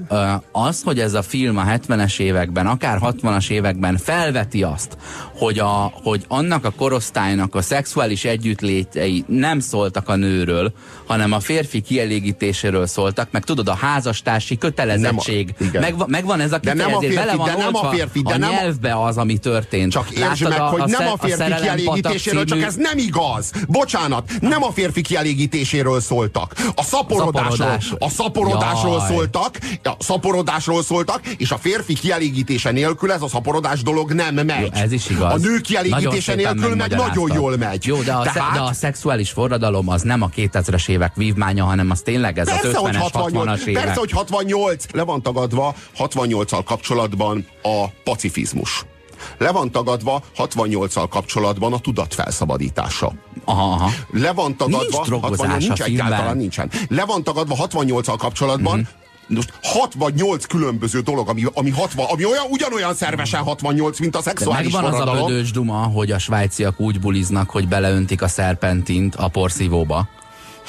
az, hogy ez a film a 70-es években, akár 60-as években felveti azt, hogy, a, hogy annak a korosztálynak a szexuális együttlétei nem szóltak a nőről, hanem a férfi kielégítéséről szóltak, meg tudod, a házastársi kötelezettség. Nem a, meg, megvan ez a kifejezés, bele van de nem a, férfi, de a nem nyelvbe az, ami történt. Csak értsd meg, a, hogy a, nem a férfi a kielégítéséről, című... csak ez nem igaz. Bocsánat, nem a férfi kielégítéséről szóltak. A szaporodásról, Szaporodás. a szaporodásról Jaj. szóltak, a szaporodásról szóltak, és a férfi kielégítése nélkül ez a szaporodás dolog nem megy. Jó, ez is igaz. A nő kielégítése nélkül meg nagyon jól megy. Jó, de a, Tehát... de a szexuális forradalom az nem a 2000-es évek vívmánya, hanem az tényleg ez persze, az 50-es, 60-as évek. Persze, hogy 68. Le van tagadva 68-al kapcsolatban a pacifizmus. Le van tagadva 68-al kapcsolatban a tudat felszabadítása. Aha, aha. Le van tagadva... Nincs 68, nincs, egyáltalán nincsen. Le van tagadva 68-al kapcsolatban mm-hmm most 68 különböző dolog, ami, ami, 60, ami olyan, ugyanolyan szervesen 68, mint a szexuális De megvan forradalom. az a bödös duma, hogy a svájciak úgy buliznak, hogy beleöntik a szerpentint a porszívóba.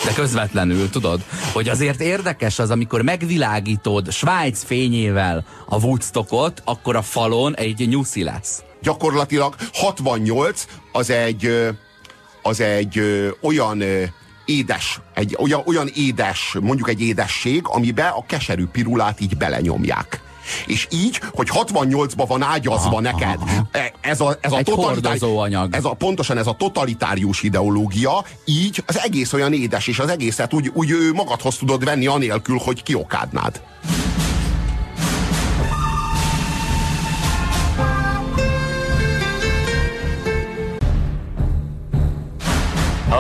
De közvetlenül, tudod? Hogy azért érdekes az, amikor megvilágítod Svájc fényével a Woodstockot, akkor a falon egy nyuszi lesz. Gyakorlatilag 68 az egy, az egy olyan édes, egy olyan, olyan édes, mondjuk egy édesség, amibe a keserű pirulát így belenyomják. És így, hogy 68-ba van ágyazva aha, neked, aha. E, ez a, ez a totalitár... anyag. Ez a, pontosan ez a totalitárius ideológia, így az egész olyan édes, és az egészet úgy, úgy magadhoz tudod venni anélkül, hogy kiokádnád.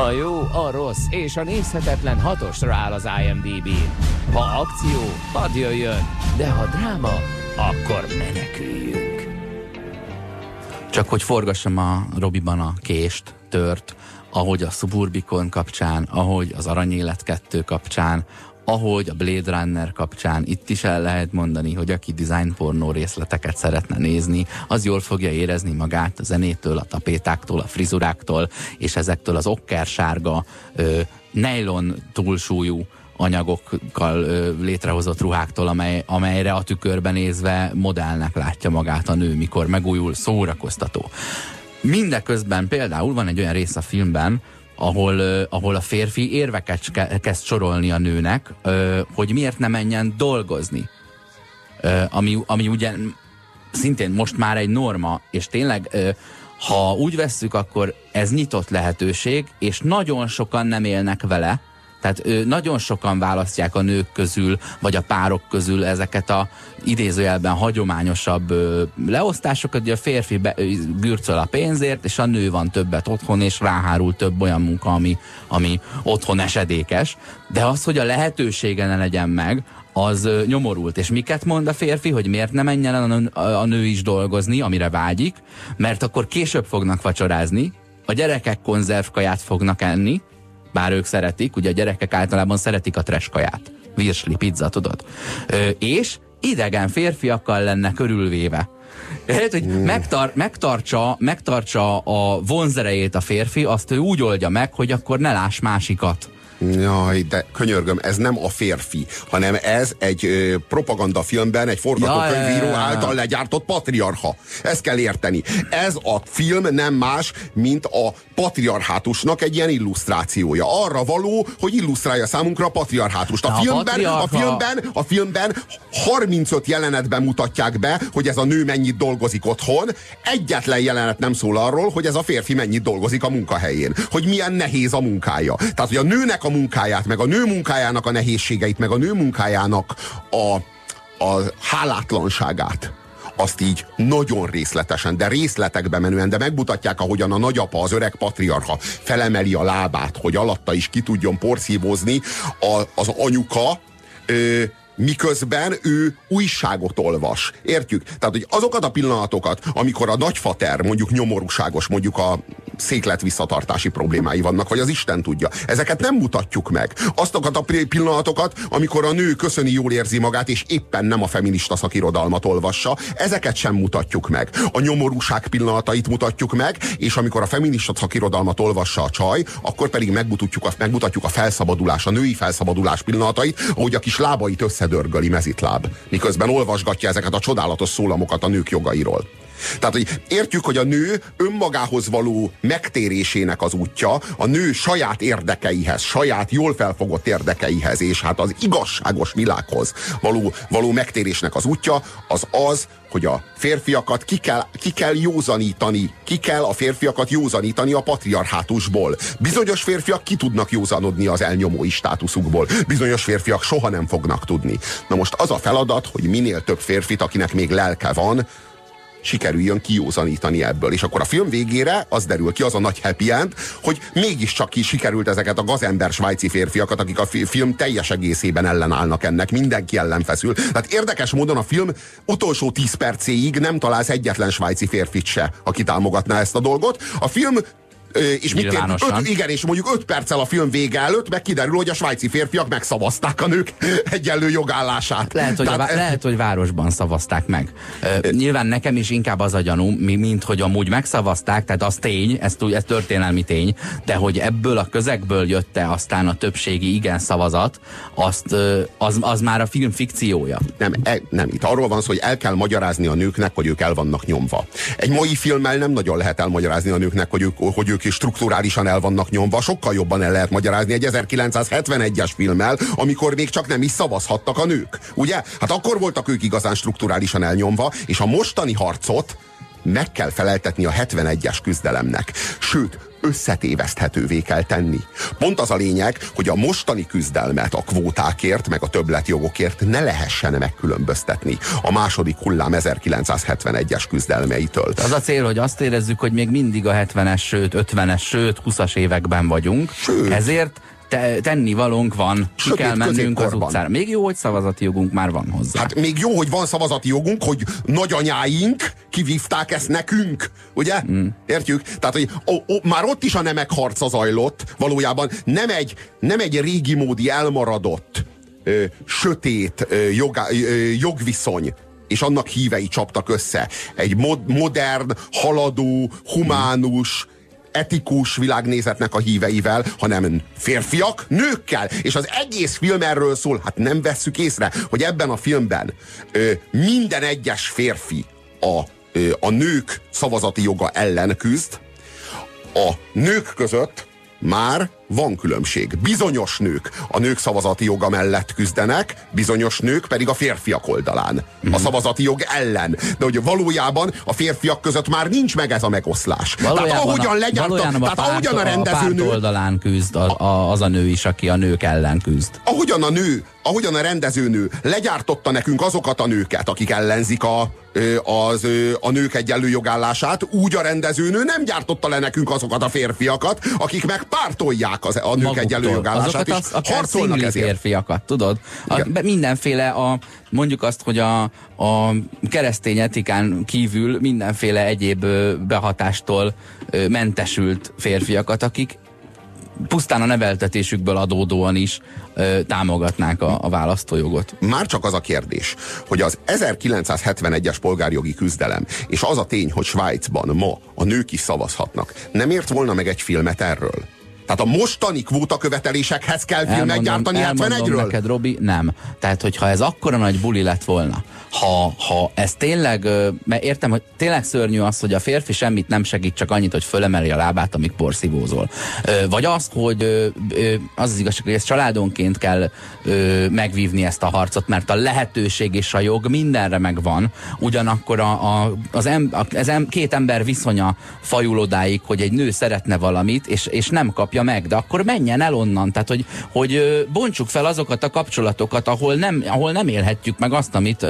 A jó, a rossz és a nézhetetlen hatosra áll az IMDb-n. Ha akció, hadd jöjjön, de ha dráma, akkor meneküljünk. Csak hogy forgassam a Robiban a kést, tört, ahogy a Suburbicon kapcsán, ahogy az Aranyélet 2 kapcsán, ahogy a Blade Runner kapcsán itt is el lehet mondani, hogy aki design pornó részleteket szeretne nézni, az jól fogja érezni magát a zenétől, a tapétáktól, a frizuráktól, és ezektől az okkersárga, ö, nylon túlsúlyú anyagokkal ö, létrehozott ruháktól, amely, amelyre a tükörben nézve modellnek látja magát a nő, mikor megújul, szórakoztató. Mindeközben például van egy olyan rész a filmben, ahol, ahol a férfi érveket kezd sorolni a nőnek, hogy miért ne menjen dolgozni. Ami, ami ugye szintén most már egy norma, és tényleg ha úgy vesszük, akkor ez nyitott lehetőség, és nagyon sokan nem élnek vele, tehát ő, nagyon sokan választják a nők közül, vagy a párok közül ezeket a idézőjelben hagyományosabb ö, leosztásokat, hogy a férfi be, ö, gürcöl a pénzért, és a nő van többet otthon, és ráhárul több olyan munka, ami, ami otthon esedékes. De az, hogy a lehetősége ne legyen meg, az nyomorult. És miket mond a férfi, hogy miért nem menjen a, a, a nő is dolgozni, amire vágyik, mert akkor később fognak vacsorázni, a gyerekek konzervkaját fognak enni, bár ők szeretik, ugye a gyerekek általában szeretik a treskaját. Virsli, pizza, tudod. Ö, és idegen férfiakkal lenne körülvéve. Hát, hogy mm. megtar, megtartsa, megtartsa a vonzerejét a férfi, azt ő úgy oldja meg, hogy akkor ne láss másikat. Jaj, de könyörgöm, ez nem a férfi, hanem ez egy ö, propagandafilmben egy forgatókönyvíró által legyártott patriarha. Ezt kell érteni. Ez a film nem más, mint a patriarhátusnak egy ilyen illusztrációja. Arra való, hogy illusztrálja számunkra a patriarhátust. A, a filmben, patriarcha... a filmben, a filmben 35 jelenetben mutatják be, hogy ez a nő mennyit dolgozik otthon. Egyetlen jelenet nem szól arról, hogy ez a férfi mennyit dolgozik a munkahelyén. Hogy milyen nehéz a munkája. Tehát, hogy a nőnek a munkáját, meg a nő munkájának a nehézségeit, meg a nő munkájának a, a hálátlanságát azt így nagyon részletesen, de részletekbe menően, de megmutatják, ahogyan a nagyapa, az öreg patriarcha felemeli a lábát, hogy alatta is ki tudjon porszívozni, a, az anyuka ö, miközben ő újságot olvas. Értjük? Tehát, hogy azokat a pillanatokat, amikor a nagyfater mondjuk nyomorúságos, mondjuk a széklet visszatartási problémái vannak, vagy az Isten tudja. Ezeket nem mutatjuk meg. Aztokat a pillanatokat, amikor a nő köszöni, jól érzi magát, és éppen nem a feminista szakirodalmat olvassa, ezeket sem mutatjuk meg. A nyomorúság pillanatait mutatjuk meg, és amikor a feminista szakirodalmat olvassa a csaj, akkor pedig megmutatjuk a, megmutatjuk a felszabadulás, a női felszabadulás pillanatait, ahogy a kis lábait összedörgöli mezitláb, miközben olvasgatja ezeket a csodálatos szólamokat a nők jogairól. Tehát, hogy értjük, hogy a nő önmagához való megtérésének az útja, a nő saját érdekeihez, saját jól felfogott érdekeihez, és hát az igazságos világhoz való, való megtérésnek az útja, az az, hogy a férfiakat ki kell, ki kell józanítani, ki kell a férfiakat józanítani a patriarhátusból. Bizonyos férfiak ki tudnak józanodni az elnyomói státuszukból, bizonyos férfiak soha nem fognak tudni. Na most az a feladat, hogy minél több férfit, akinek még lelke van, sikerüljön kiózanítani ebből. És akkor a film végére az derül ki, az a nagy happy end, hogy mégiscsak ki sikerült ezeket a gazember svájci férfiakat, akik a film teljes egészében ellenállnak ennek, mindenki ellen feszül. Tehát érdekes módon a film utolsó 10 percéig nem találsz egyetlen svájci férfit se, aki támogatná ezt a dolgot. A film és mit öt, igen, és mondjuk 5 perccel a film vége előtt meg kiderül, hogy a svájci férfiak megszavazták a nők egyenlő jogállását. Lehet, hogy, Tehát, a, lehet, hogy városban szavazták meg. Uh, nyilván nekem is inkább az a gyanú, mint hogy amúgy megszavazták, tehát az tény, ez, ez történelmi tény, de hogy ebből a közegből jötte aztán a többségi igen szavazat, azt, az, az már a film fikciója. Nem, e, nem, itt arról van szó, hogy el kell magyarázni a nőknek, hogy ők el vannak nyomva. Egy mai filmmel nem nagyon lehet elmagyarázni a nőknek, hogy ők, hogy ők is strukturálisan el vannak nyomva, sokkal jobban el lehet magyarázni egy 1971-es filmmel, amikor még csak nem is szavazhattak a nők. Ugye? Hát akkor voltak ők igazán strukturálisan elnyomva, és a mostani harcot meg kell feleltetni a 71-es küzdelemnek. Sőt, összetéveszthetővé kell tenni. Pont az a lényeg, hogy a mostani küzdelmet a kvótákért, meg a többletjogokért ne lehessen megkülönböztetni a második hullám 1971-es küzdelmeitől. Az a cél, hogy azt érezzük, hogy még mindig a 70-es, sőt 50-es, sőt 20-as években vagyunk. Sőt. Ezért te, tennivalónk van, ki Sötét kell mennünk az utcára. Még jó, hogy szavazati jogunk már van hozzá. Hát még jó, hogy van szavazati jogunk, hogy nagyanyáink kivívták ezt nekünk, ugye? Mm. Értjük? Tehát, hogy ó, ó, már ott is a nemek harca zajlott, valójában nem egy, nem egy régi módi elmaradott, ö, sötét ö, jogá, ö, jogviszony és annak hívei csaptak össze. Egy mod, modern, haladó, humánus, etikus világnézetnek a híveivel, hanem férfiak nőkkel. És az egész film erről szól. Hát nem vesszük észre, hogy ebben a filmben ö, minden egyes férfi a, ö, a nők szavazati joga ellen küzd, a nők között már van különbség. Bizonyos nők a nők szavazati joga mellett küzdenek, bizonyos nők pedig a férfiak oldalán. A mhm. szavazati jog ellen. De hogy valójában a férfiak között már nincs meg ez a megoszlás. Valójában tehát ahogyan legyárta, a, tehát párt, ahogyan a rendezőnő... A oldalán küzd a, a, az a nő is, aki a nők ellen küzd. Ahogyan a nő, ahogyan a rendezőnő legyártotta nekünk azokat a nőket, akik ellenzik a, az, a nők egyenlő jogállását, úgy a rendezőnő nem gyártotta le nekünk azokat a férfiakat, akik meg pártolják az, a nők egyenlő jogállását, és az, harcolnak ezért. férfiakat, tudod? A, mindenféle a, mondjuk azt, hogy a, a keresztény etikán kívül mindenféle egyéb behatástól mentesült férfiakat, akik pusztán a neveltetésükből adódóan is ö, támogatnák a, a választójogot. Már csak az a kérdés, hogy az 1971-es polgárjogi küzdelem, és az a tény, hogy Svájcban ma a nők is szavazhatnak, nem ért volna meg egy filmet erről? Tehát a mostani kvóta követelésekhez kell filmet gyártani 71-ről? neked, Robi, nem. Tehát, hogyha ez akkora nagy buli lett volna, ha, ha ez tényleg, mert értem, hogy tényleg szörnyű az, hogy a férfi semmit nem segít, csak annyit, hogy fölemeli a lábát, amíg porszívózol. Vagy az, hogy az az igazság, hogy ezt családonként kell megvívni ezt a harcot, mert a lehetőség és a jog mindenre megvan, ugyanakkor a, a, az, em, az em, két ember viszonya fajul odáig, hogy egy nő szeretne valamit, és, és nem kapja meg, de akkor menjen el onnan, tehát hogy, hogy bontsuk fel azokat a kapcsolatokat, ahol nem, ahol nem élhetjük meg azt, amit,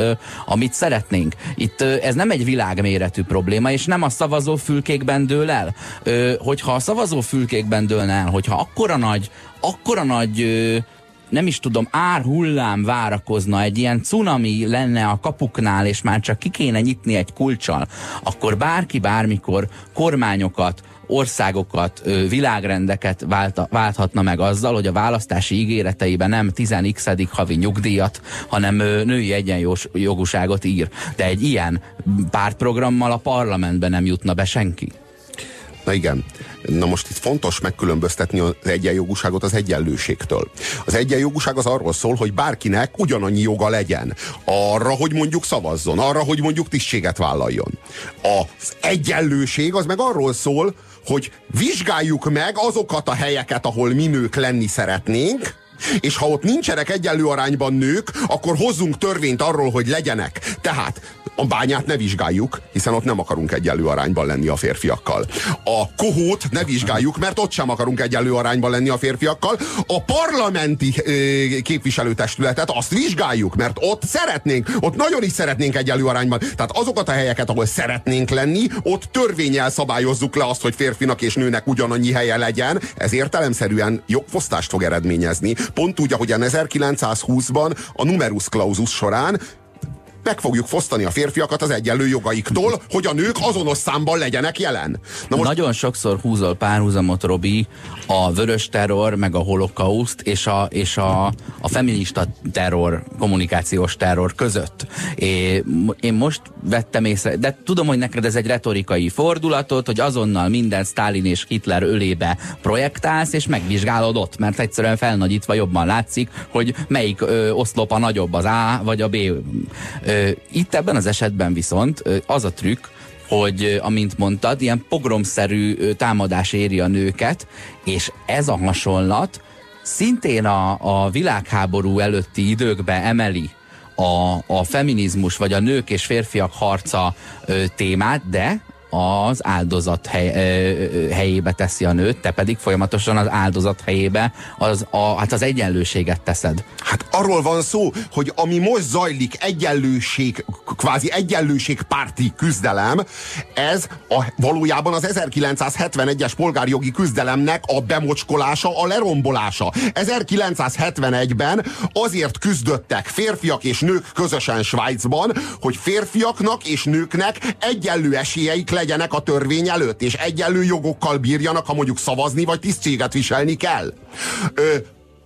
amit szeretnénk. Itt ez nem egy világméretű probléma, és nem a szavazófülkékben dől el. Hogyha a szavazófülkékben dől el, hogyha akkora nagy, akkora nagy nem is tudom, árhullám várakozna, egy ilyen cunami lenne a kapuknál, és már csak ki kéne nyitni egy kulcsal, akkor bárki bármikor kormányokat, országokat, világrendeket vált, válthatna meg azzal, hogy a választási ígéreteiben nem 10x havi nyugdíjat, hanem női egyenjogúságot ír. De egy ilyen pártprogrammal a parlamentben nem jutna be senki. Na igen. Na most itt fontos megkülönböztetni az egyenjogúságot az egyenlőségtől. Az egyenjogúság az arról szól, hogy bárkinek ugyanannyi joga legyen. Arra, hogy mondjuk szavazzon, arra, hogy mondjuk tisztséget vállaljon. Az egyenlőség az meg arról szól, hogy vizsgáljuk meg azokat a helyeket, ahol mi nők lenni szeretnénk, és ha ott nincsenek egyenlő arányban nők, akkor hozzunk törvényt arról, hogy legyenek. Tehát a bányát ne vizsgáljuk, hiszen ott nem akarunk egyenlő arányban lenni a férfiakkal. A kohót ne vizsgáljuk, mert ott sem akarunk egyenlő arányban lenni a férfiakkal. A parlamenti ö, képviselőtestületet azt vizsgáljuk, mert ott szeretnénk, ott nagyon is szeretnénk egyenlő arányban. Tehát azokat a helyeket, ahol szeretnénk lenni, ott törvényel szabályozzuk le azt, hogy férfinak és nőnek ugyanannyi helye legyen. Ez értelemszerűen jogfosztást fog eredményezni. Pont úgy, ahogyan 1920-ban a numerus clausus során meg fogjuk fosztani a férfiakat az egyenlő jogaiktól, hogy a nők azonos számban legyenek jelen. Na most... Nagyon sokszor húzol párhuzamot, Robi, a vörös terror, meg a holokauszt és a, és a, a feminista terror, kommunikációs terror között. É, én most vettem észre, de tudom, hogy neked ez egy retorikai fordulatot, hogy azonnal minden Stalin és Hitler ölébe projektálsz, és megvizsgálod ott, mert egyszerűen felnagyítva jobban látszik, hogy melyik ö, oszlop a nagyobb, az A vagy a B ö, itt ebben az esetben viszont az a trükk, hogy amint mondtad, ilyen pogromszerű támadás éri a nőket, és ez a hasonlat szintén a, a világháború előtti időkbe emeli a, a feminizmus vagy a nők és férfiak harca ö, témát, de az áldozat hely, helyébe teszi a nőt, te pedig folyamatosan az áldozat helyébe az, a, hát az egyenlőséget teszed. Hát arról van szó, hogy ami most zajlik egyenlőség, kvázi egyenlőségpárti küzdelem, ez a, valójában az 1971-es polgárjogi küzdelemnek a bemocskolása, a lerombolása. 1971-ben azért küzdöttek férfiak és nők közösen Svájcban, hogy férfiaknak és nőknek egyenlő esélyeik legyenek legyenek a törvény előtt, és egyenlő jogokkal bírjanak, ha mondjuk szavazni, vagy tisztséget viselni kell. Ö,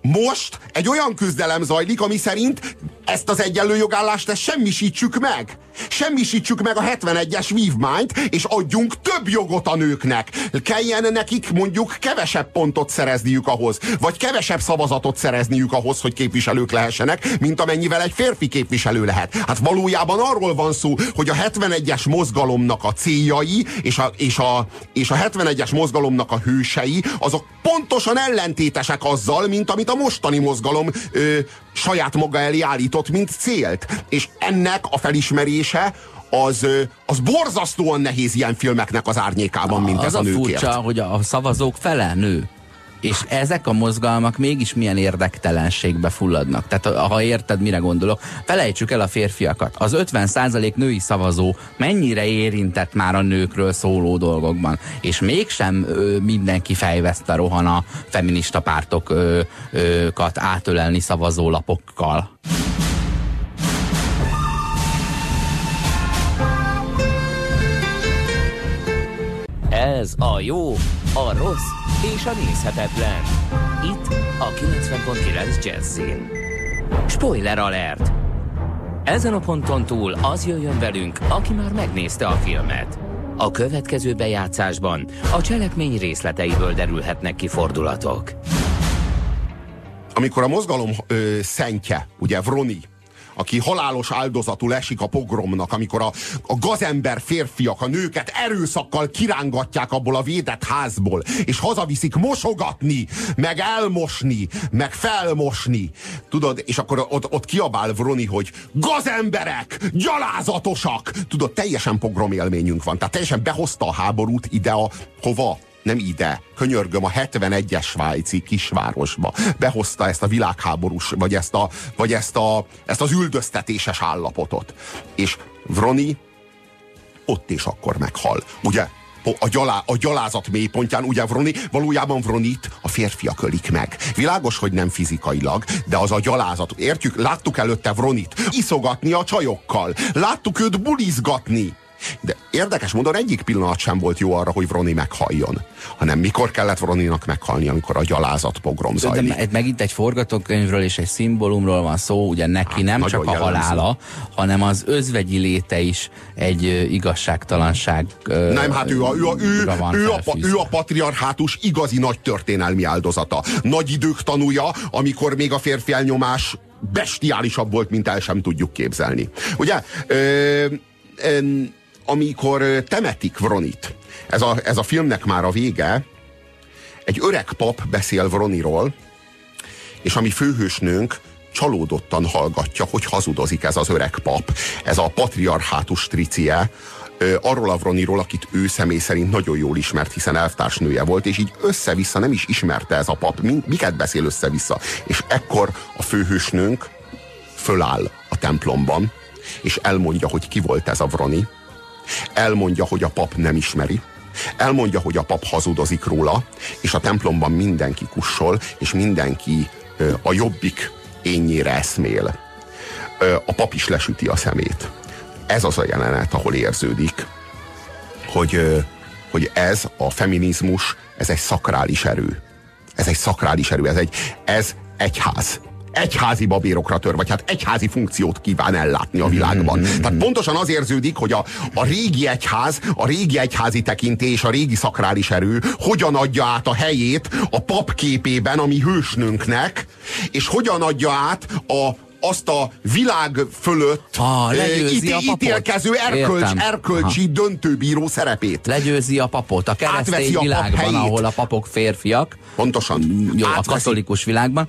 most egy olyan küzdelem zajlik, ami szerint ezt az egyenlő jogállást ezt semmisítsük meg. Semmisítsük meg a 71-es vívmányt, és adjunk több jogot a nőknek. Kelljen nekik mondjuk kevesebb pontot szerezniük ahhoz, vagy kevesebb szavazatot szerezniük ahhoz, hogy képviselők lehessenek, mint amennyivel egy férfi képviselő lehet. Hát valójában arról van szó, hogy a 71-es mozgalomnak a céljai és a, és a, és a 71-es mozgalomnak a hősei, azok pontosan ellentétesek azzal, mint amit a mostani mozgalom ö, saját maga elé állított, mint célt. És ennek a felismerése az, az borzasztóan nehéz ilyen filmeknek az árnyékában, mint az ez a, a nőkért. furcsa, hogy a szavazók fele nő. És ezek a mozgalmak mégis milyen érdektelenségbe fulladnak. Tehát ha érted, mire gondolok, felejtsük el a férfiakat. Az 50% női szavazó mennyire érintett már a nőkről szóló dolgokban. És mégsem ö, mindenki fejveszte rohan a feminista pártokat átölelni szavazólapokkal. Ez a jó, a rossz és a nézhetetlen. Itt a 90.9 Jazzin. Spoiler alert! Ezen a ponton túl az jöjjön velünk, aki már megnézte a filmet. A következő bejátszásban a cselekmény részleteiből derülhetnek ki fordulatok. Amikor a mozgalom ö, szentje, ugye Vroni, aki halálos áldozatul esik a pogromnak, amikor a, a gazember férfiak a nőket erőszakkal kirángatják abból a védett házból, és hazaviszik mosogatni, meg elmosni, meg felmosni. Tudod, és akkor ott, ott kiabál Vroni, hogy gazemberek, gyalázatosak! Tudod, teljesen pogrom élményünk van. Tehát teljesen behozta a háborút ide a hova? Nem ide, könyörgöm a 71-es svájci kisvárosba. Behozta ezt a világháborús, vagy ezt, a, vagy ezt, a, ezt az üldöztetéses állapotot. És Vroni ott és akkor meghal. Ugye a, gyalá, a gyalázat mélypontján, ugye Vroni, valójában Vronit a férfiak ölik meg. Világos, hogy nem fizikailag, de az a gyalázat. Értjük, láttuk előtte Vronit iszogatni a csajokkal. Láttuk őt bulizgatni. De érdekes módon egyik pillanat sem volt jó arra, hogy Vroni meghalljon. Hanem mikor kellett Vroninak meghalni, amikor a gyalázat pogrom zajlik. De megint egy forgatókönyvről és egy szimbólumról van szó, ugye neki hát, nem csak a halála, hanem az özvegyi léte is egy igazságtalanság. Nem, hát ő a, ő, a, ő, ő, a, ő a patriarhátus igazi nagy történelmi áldozata. Nagy idők tanúja, amikor még a férfi elnyomás bestiálisabb volt, mint el sem tudjuk képzelni. Ugye? Ö, ö, amikor temetik Vronit, ez a, ez a filmnek már a vége, egy öreg pap beszél Vroniról, és ami főhősnőnk csalódottan hallgatja, hogy hazudozik ez az öreg pap, ez a patriarhátus tricie, arról a Vroniról, akit ő személy szerint nagyon jól ismert, hiszen elvtársnője volt, és így össze-vissza nem is ismerte ez a pap, miket beszél össze-vissza. És ekkor a főhősnőnk föláll a templomban, és elmondja, hogy ki volt ez a Vroni, elmondja, hogy a pap nem ismeri, elmondja, hogy a pap hazudozik róla, és a templomban mindenki kussol, és mindenki a jobbik énnyére eszmél. A pap is lesüti a szemét. Ez az a jelenet, ahol érződik, hogy, hogy ez a feminizmus, ez egy szakrális erő. Ez egy szakrális erő, ez egy, ez egyház egyházi babérokra tör, vagy hát egyházi funkciót kíván ellátni a világban. Mm-hmm. Tehát pontosan az érződik, hogy a, a régi egyház, a régi egyházi tekintés, a régi szakrális erő hogyan adja át a helyét a pap képében, ami hősnőnknek, és hogyan adja át a, azt a világ fölött ah, ité, a ítélkező erkölcs, erkölcsi Aha. döntőbíró szerepét. Legyőzi a papot a keresztény a világban, pap ahol a papok férfiak. Pontosan. Jó, Átveszi. a katolikus világban.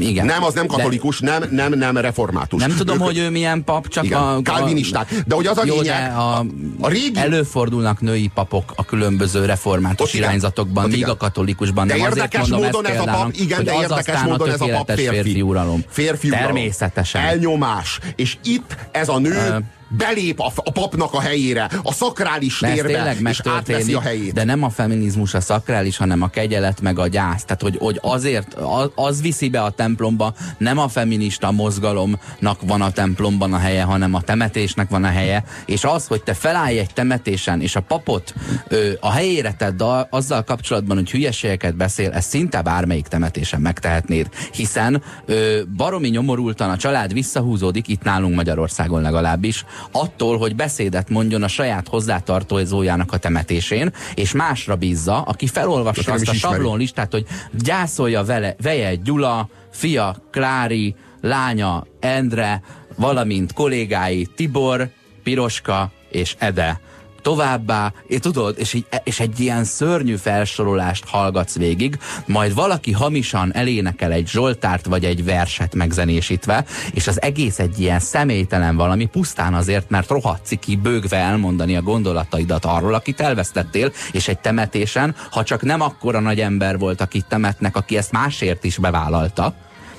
Igen. Nem, az nem katolikus, de, nem, nem, nem református. Nem tudom, ők, hogy ő milyen pap, csak igen, a... Kalvinisták. De hogy az a jó, lényeg, a, a, a régi... Előfordulnak női papok a különböző református ott irányzatokban, míg a katolikusban. De nem érdekes módon ez a pap, igen, de érdekes módon ez a pap férfi. Férfi uralom. Férfi uralom. Természetesen. Elnyomás. És itt ez a nő belép a, a papnak a helyére, a szakrális De térbe, és átveszi a helyét. De nem a feminizmus a szakrális, hanem a kegyelet meg a gyász. Tehát, hogy, hogy azért az, az viszi be a templomba, nem a feminista mozgalomnak van a templomban a helye, hanem a temetésnek van a helye, és az, hogy te felállj egy temetésen, és a papot ö, a helyére tedd a, azzal kapcsolatban, hogy hülyeségeket beszél, ezt szinte bármelyik temetésen megtehetnéd, hiszen ö, baromi nyomorultan a család visszahúzódik, itt nálunk Magyarországon legalábbis, attól, hogy beszédet mondjon a saját hozzátartozójának a temetésén, és másra bízza, aki felolvassa azt a sablon listát, hogy gyászolja vele, veje Gyula, fia Klári, lánya Endre, valamint kollégái Tibor, Piroska és Ede továbbá, és tudod, és, így, és egy ilyen szörnyű felsorolást hallgatsz végig, majd valaki hamisan elénekel egy zsoltárt vagy egy verset megzenésítve, és az egész egy ilyen személytelen valami, pusztán azért, mert rohadt ciki bőgve elmondani a gondolataidat arról, akit elvesztettél, és egy temetésen, ha csak nem akkora nagy ember volt, akit temetnek, aki ezt másért is bevállalta,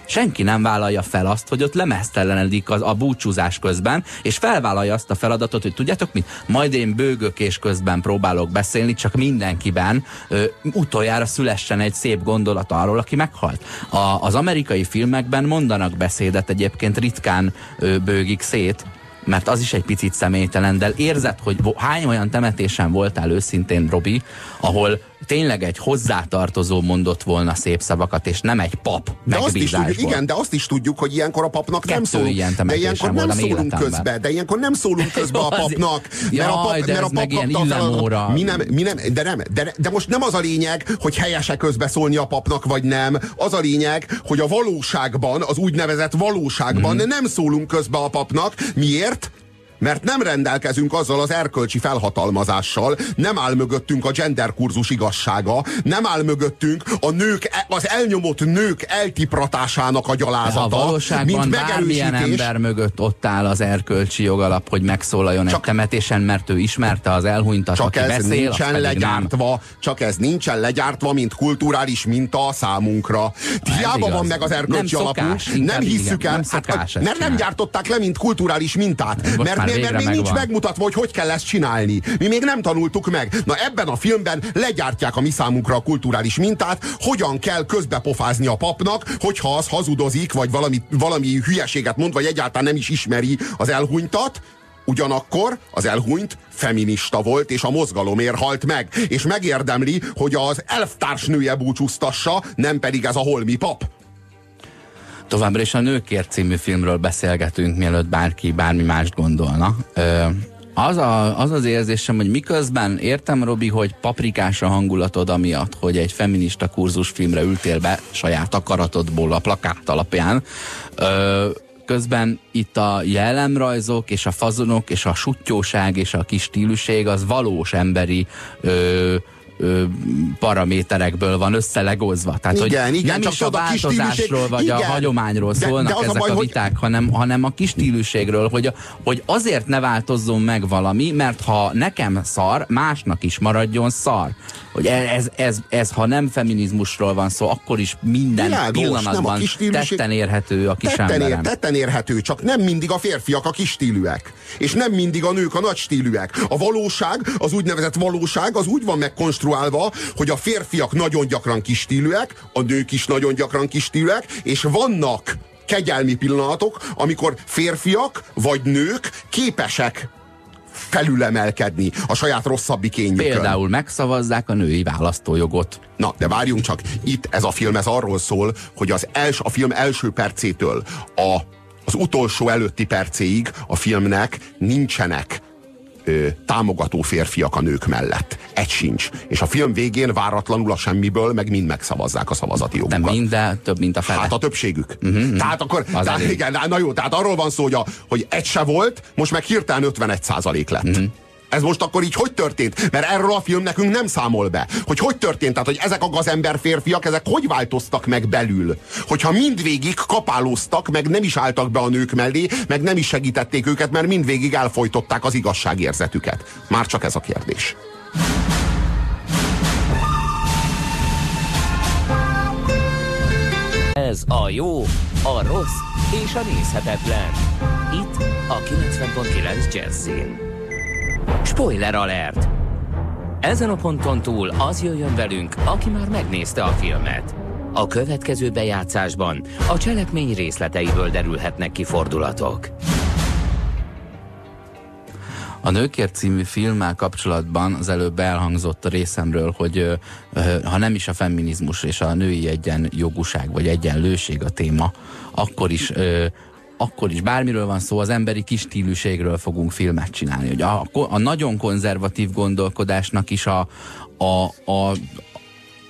senki nem vállalja fel azt, hogy ott lemeztelenedik az, a búcsúzás közben, és felvállalja azt a feladatot, hogy tudjátok mit? Majd én bőgök és közben próbálok beszélni, csak mindenkiben ö, utoljára szülessen egy szép gondolat arról, aki meghalt. A, az amerikai filmekben mondanak beszédet, egyébként ritkán ö, bőgik szét, mert az is egy picit személytelen, de érzed, hogy hány olyan temetésen voltál őszintén, Robi, ahol tényleg egy hozzátartozó mondott volna szép szavakat, és nem egy pap de azt is tudjuk, Igen, de azt is tudjuk, hogy ilyenkor a papnak Kettő nem szólunk. Ilyen de ilyenkor nem szólunk közbe, de ilyenkor nem szólunk közbe a papnak. Mert a pap, mert a pap ilyen illemóra. Mi nem, mi nem, de, nem de, de most nem az a lényeg, hogy helyese közbe szólni a papnak, vagy nem. Az a lényeg, hogy a valóságban, az úgynevezett valóságban mm. nem szólunk közbe a papnak. Miért? Mert nem rendelkezünk azzal az erkölcsi felhatalmazással, nem áll mögöttünk a gender kurzus igazsága, nem áll mögöttünk a nők, az elnyomott nők eltipratásának a gyalázata, De a valóságban mint bármilyen ember mögött ott áll az erkölcsi jogalap, hogy megszólaljon csak, egy temetésen, mert ő ismerte az elhunytat, csak ez beszél, nincsen legyártva, nem. csak ez nincsen legyártva, mint kulturális minta a számunkra. Hiába van meg az erkölcsi nem alapunk, nem hisszük el, hát, mert nem gyártották le, mint kulturális mintát. mert mert még nincs megvan. megmutatva, hogy hogy kell ezt csinálni. Mi még nem tanultuk meg. Na ebben a filmben legyártják a mi számunkra a kulturális mintát, hogyan kell közbepofázni a papnak, hogyha az hazudozik, vagy valami, valami hülyeséget mond, vagy egyáltalán nem is ismeri az elhunytat, Ugyanakkor az elhunyt feminista volt, és a mozgalomért halt meg, és megérdemli, hogy az elvtársnője búcsúztassa, nem pedig ez a holmi pap. Továbbra is a Nőkért című filmről beszélgetünk, mielőtt bárki bármi mást gondolna. Ö, az, a, az az érzésem, hogy miközben értem, Robi, hogy paprikás a hangulatod amiatt, hogy egy feminista kurzusfilmre ültél be saját akaratodból a plakát alapján, ö, közben itt a jellemrajzok és a fazonok és a suttyóság és a kis stíluség az valós emberi ö, ö, paraméterekből van összelegozva. Tehát, Igen, hogy igen, nem csak is a a változásról vagy a igen. hagyományról De- de szólnak az a ezek baj, a hogy- viták, hanem, hanem a kis stílusségről, hogy, a, hogy azért ne változzon meg valami, mert ha nekem szar, másnak is maradjon szar. Hogy ez, ez, ez, ez ha nem feminizmusról van szó, akkor is minden Világos, nem a pillanatban kis stíluség- tetten érhető a kis Tetten, ér, tetten érhető, csak nem mindig a férfiak a kis stílűek. És nem mindig a nők a nagy stílűek. A valóság, az úgynevezett valóság, az úgy van megkonstruálva, hogy a férfiak nagyon gyakran kis stílűek, a nők is nagyon gyakran kis stílűek, és vannak kegyelmi pillanatok, amikor férfiak vagy nők képesek felülemelkedni a saját rosszabbik. Például megszavazzák a női választójogot. Na, de várjunk csak, itt ez a film ez arról szól, hogy az els, a film első percétől a, az utolsó előtti percéig a filmnek nincsenek ö, támogató férfiak a nők mellett. Egy sincs. És a film végén váratlanul a semmiből meg mind megszavazzák a szavazati jogukat. Nem mind, de több, mint a fele. Hát a többségük. Uh-huh. Tehát akkor, Az tehát, elég. igen, na jó, tehát arról van szó, hogy, a, hogy egy se volt, most meg hirtelen 51 százalék lett. Uh-huh. Ez most akkor így hogy történt? Mert erről a film nekünk nem számol be. Hogy hogy történt? Tehát, hogy ezek a gazember férfiak, ezek hogy változtak meg belül? Hogyha mindvégig kapálóztak, meg nem is álltak be a nők mellé, meg nem is segítették őket, mert mindvégig elfolytották az igazságérzetüket. Már csak ez a kérdés. Ez a jó, a rossz és a nézhetetlen. Itt a 90.9 Jazzin. Spoiler alert! Ezen a ponton túl az jöjjön velünk, aki már megnézte a filmet. A következő bejátszásban a cselekmény részleteiből derülhetnek ki fordulatok. A Nőkért című filmmel kapcsolatban az előbb elhangzott a részemről, hogy ha nem is a feminizmus és a női egyenjogúság vagy egyenlőség a téma, akkor is akkor is bármiről van szó, az emberi kis stílűségről fogunk filmet csinálni. Hogy a, a nagyon konzervatív gondolkodásnak is a, a, a,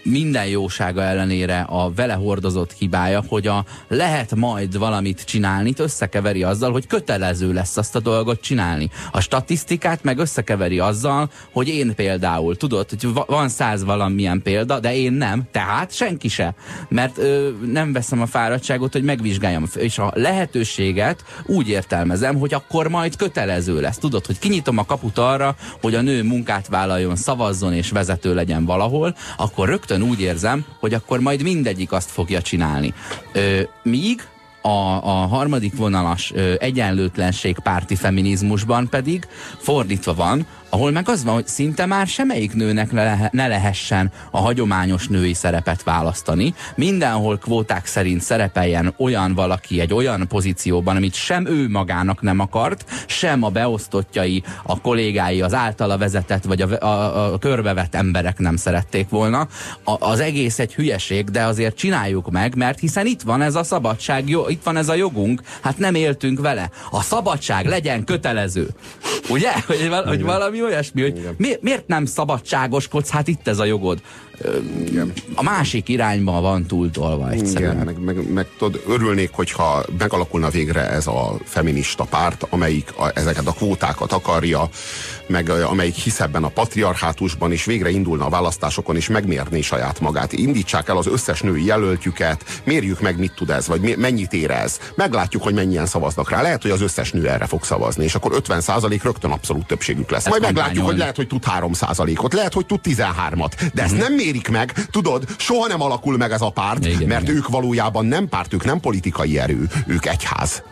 minden jósága ellenére a vele hordozott hibája, hogy a lehet majd valamit csinálni, összekeveri azzal, hogy kötelező lesz azt a dolgot csinálni. A statisztikát meg összekeveri azzal, hogy én például, tudod, hogy va- van száz valamilyen példa, de én nem, tehát senki se. Mert ö, nem veszem a fáradtságot, hogy megvizsgáljam. És a lehetőséget úgy értelmezem, hogy akkor majd kötelező lesz. Tudod, hogy kinyitom a kaput arra, hogy a nő munkát vállaljon, szavazzon és vezető legyen valahol, akkor rögtön úgy érzem, hogy akkor majd mindegyik azt fogja csinálni. Ö, míg a, a harmadik vonalas ö, egyenlőtlenség párti feminizmusban pedig fordítva van, ahol meg az van, hogy szinte már semmelyik nőnek ne, lehe, ne lehessen a hagyományos női szerepet választani. Mindenhol kvóták szerint szerepeljen olyan valaki egy olyan pozícióban, amit sem ő magának nem akart, sem a beosztottjai, a kollégái, az általa vezetett vagy a, a, a körbevett emberek nem szerették volna. A, az egész egy hülyeség, de azért csináljuk meg, mert hiszen itt van ez a szabadság, jó, itt van ez a jogunk, hát nem éltünk vele. A szabadság legyen kötelező. Ugye? Hogy, val- hogy valami olyasmi, hogy mi, miért nem szabadságoskodsz? Hát itt ez a jogod. Ö, A másik irányba van túltolva egyszerűen. Igen, meg, meg, meg tudod, örülnék, hogyha megalakulna végre ez a feminista párt, amelyik a, ezeket a kvótákat akarja, meg amelyik hisz ebben a patriarhátusban, és végre indulna a választásokon, és megmérni saját magát. Indítsák el az összes női jelöltjüket, mérjük meg, mit tud ez, vagy mennyit ér ez. Meglátjuk, hogy mennyien szavaznak rá. Lehet, hogy az összes nő erre fog szavazni, és akkor 50% rögtön abszolút többségük lesz. Majd meglátjuk, hogy kampányolni. lehet, hogy tud 3%-ot, lehet, hogy tud 13-at. De ezt nem mérik meg, tudod, soha nem alakul meg ez a párt, Igen, mert igen. ők valójában nem párt, ők nem politikai erő, ők egyház.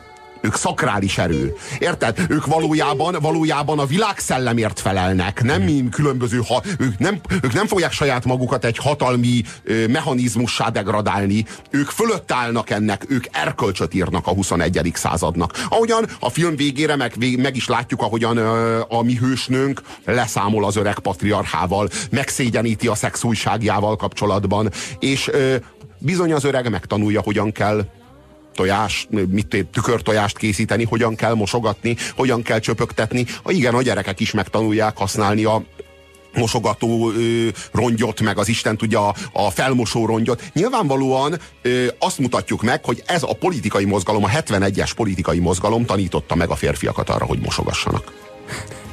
Ők szakrális erő. Érted? Ők valójában, valójában a világ szellemért felelnek, nem mi különböző, ha, ők, nem, ők nem fogják saját magukat egy hatalmi ö, mechanizmussá degradálni, ők fölött állnak ennek, ők erkölcsöt írnak a 21. századnak. Ahogyan a film végére meg, vég, meg is látjuk, ahogyan ö, a mi hősnőnk leszámol az öreg patriarchával, megszégyeníti a szexújságjával kapcsolatban, és ö, bizony az öreg megtanulja, hogyan kell tojás, mit, tükörtojást készíteni, hogyan kell mosogatni, hogyan kell csöpögtetni. A, igen, a gyerekek is megtanulják használni a mosogató ö, rongyot, meg az Isten tudja a, a felmosó rongyot. Nyilvánvalóan ö, azt mutatjuk meg, hogy ez a politikai mozgalom, a 71-es politikai mozgalom tanította meg a férfiakat arra, hogy mosogassanak.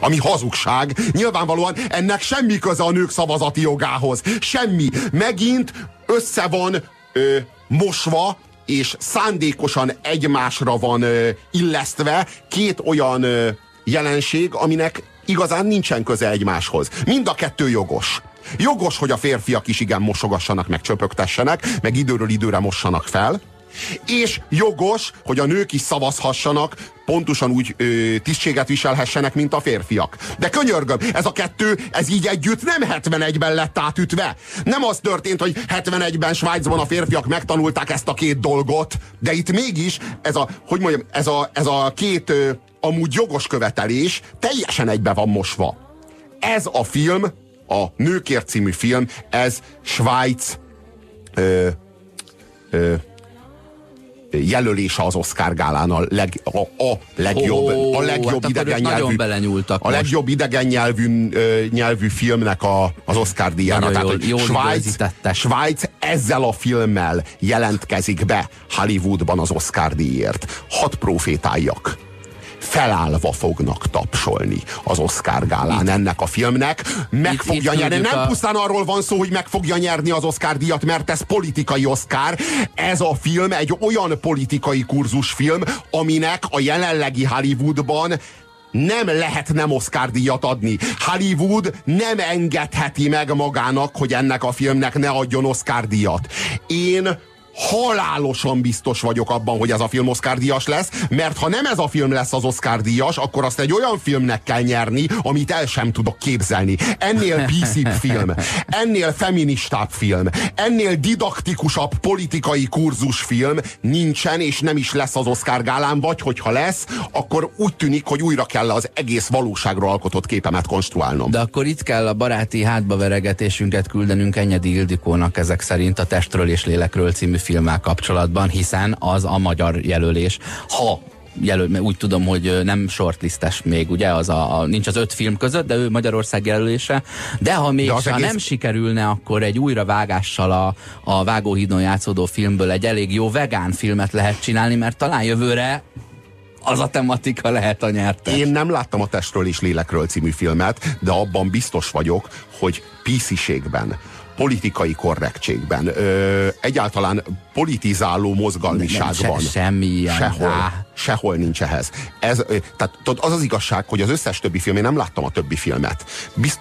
Ami hazugság. Nyilvánvalóan ennek semmi köze a nők szavazati jogához. Semmi. Megint össze van ö, mosva és szándékosan egymásra van ö, illesztve két olyan ö, jelenség, aminek igazán nincsen köze egymáshoz. Mind a kettő jogos. Jogos, hogy a férfiak is igen mosogassanak, meg csöpögtessenek, meg időről időre mossanak fel, és jogos, hogy a nők is szavazhassanak, pontosan úgy ö, tisztséget viselhessenek, mint a férfiak. De könyörgöm, ez a kettő, ez így együtt nem 71-ben lett átütve. Nem az történt, hogy 71-ben Svájcban a férfiak megtanulták ezt a két dolgot, de itt mégis ez a, hogy mondjam, ez a, ez a két ö, amúgy jogos követelés teljesen egybe van mosva. Ez a film, a Nőkért című film, ez Svájc ö, ö, jelölése az Oscar gálán a, leg, a, a legjobb, Ó, a legjobb hát idegen nyelvű, belenyúltak a most. legjobb idegen nyelvű, nyelvű filmnek a, az Oscar díjára. Tehát, jól- jól Svájc. Svájc ezzel a filmmel jelentkezik be Hollywoodban az Oscar díjért. Hat profétáljak felállva fognak tapsolni az Oscar gálán ennek a filmnek. Meg Itt- fogja itt nyerni. Nem a- pusztán arról van szó, hogy meg fogja nyerni az Oscar díjat, mert ez politikai Oscar. Ez a film egy olyan politikai kurzusfilm, aminek a jelenlegi Hollywoodban nem lehet nem Oscar díjat adni. Hollywood nem engedheti meg magának, hogy ennek a filmnek ne adjon Oscar díjat. Én halálosan biztos vagyok abban, hogy ez a film Oscar díjas lesz, mert ha nem ez a film lesz az Oscar díjas, akkor azt egy olyan filmnek kell nyerni, amit el sem tudok képzelni. Ennél pc film, ennél feministább film, ennél didaktikusabb politikai kurzusfilm nincsen, és nem is lesz az Oscar gálán, vagy hogyha lesz, akkor úgy tűnik, hogy újra kell az egész valóságról alkotott képemet konstruálnom. De akkor itt kell a baráti hátbaveregetésünket küldenünk Enyedi Ildikónak ezek szerint a Testről és Lélekről című filmmel kapcsolatban, hiszen az a magyar jelölés. Ha jelöl, mert úgy tudom, hogy nem shortlistes még, ugye, az a, a, nincs az öt film között, de ő Magyarország jelölése, de ha még De ha egész- nem sikerülne, akkor egy újravágással a, a Vágóhídon játszódó filmből egy elég jó vegán filmet lehet csinálni, mert talán jövőre az a tematika lehet a nyertes. Én nem láttam a Testről és Lélekről című filmet, de abban biztos vagyok, hogy písziségben, politikai korrektségben, ö, egyáltalán politizáló mozgalmiságban. Se- semmi ilyen. Sehol, Á. sehol nincs ehhez. Ez, tehát tudod, az az igazság, hogy az összes többi film, én nem láttam a többi filmet. Bizt,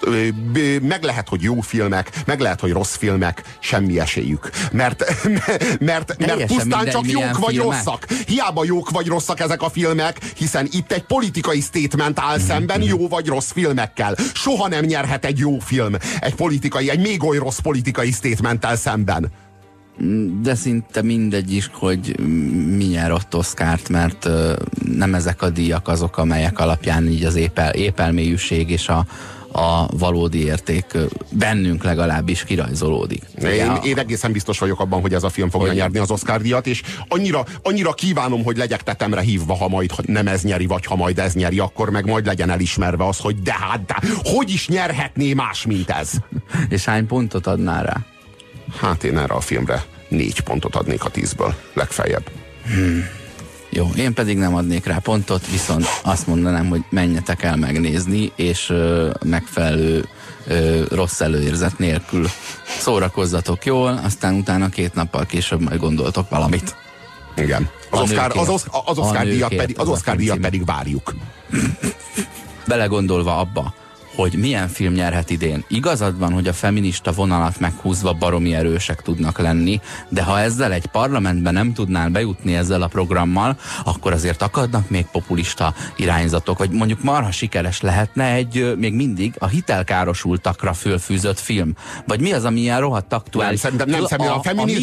meg lehet, hogy jó filmek, meg lehet, hogy rossz filmek, semmi esélyük. Mert, mert, mert Teljesen pusztán csak jók vagy filmek. rosszak. Hiába jók vagy rosszak ezek a filmek, hiszen itt egy politikai statement áll szemben jó vagy rossz filmekkel. Soha nem nyerhet egy jó film egy politikai, egy még oly rossz politikai statementtel szemben. De szinte mindegy is, hogy mi nyer ott Oszkárt, mert nem ezek a díjak azok, amelyek alapján így az épel, épelmélyűség és a, a valódi érték bennünk legalábbis kirajzolódik. Ugye Én, a- én egészen biztos vagyok abban, hogy ez a film fogja Hogy- nyerni az Oscar díjat, és annyira, annyira kívánom, hogy legyek tetemre hívva, ha majd nem ez nyeri, vagy ha majd ez nyeri, akkor meg majd legyen elismerve az, hogy de hát, de, hogy is nyerhetné más, mint ez? És hány pontot adnál rá? Hát én erre a filmre négy pontot adnék a tízből, legfeljebb. Jó, én pedig nem adnék rá pontot, viszont azt mondanám, hogy menjetek el megnézni, és ö, megfelelő ö, rossz előérzet nélkül szórakozzatok jól, aztán utána két nappal később majd gondoltok valamit. Igen. Az Oscar, az, az A Oscar díjat pedig, az az Oscar díjat pedig várjuk. Belegondolva abba, hogy milyen film nyerhet idén. Igazad van, hogy a feminista vonalat meghúzva baromi erősek tudnak lenni, de ha ezzel egy parlamentben nem tudnál bejutni ezzel a programmal, akkor azért akadnak még populista irányzatok, vagy mondjuk marha sikeres lehetne egy még mindig a hitelkárosultakra fölfűzött film. Vagy mi az, ami ilyen rohadt aktuális? Nem, szerintem nem, szerintem a, a, femini,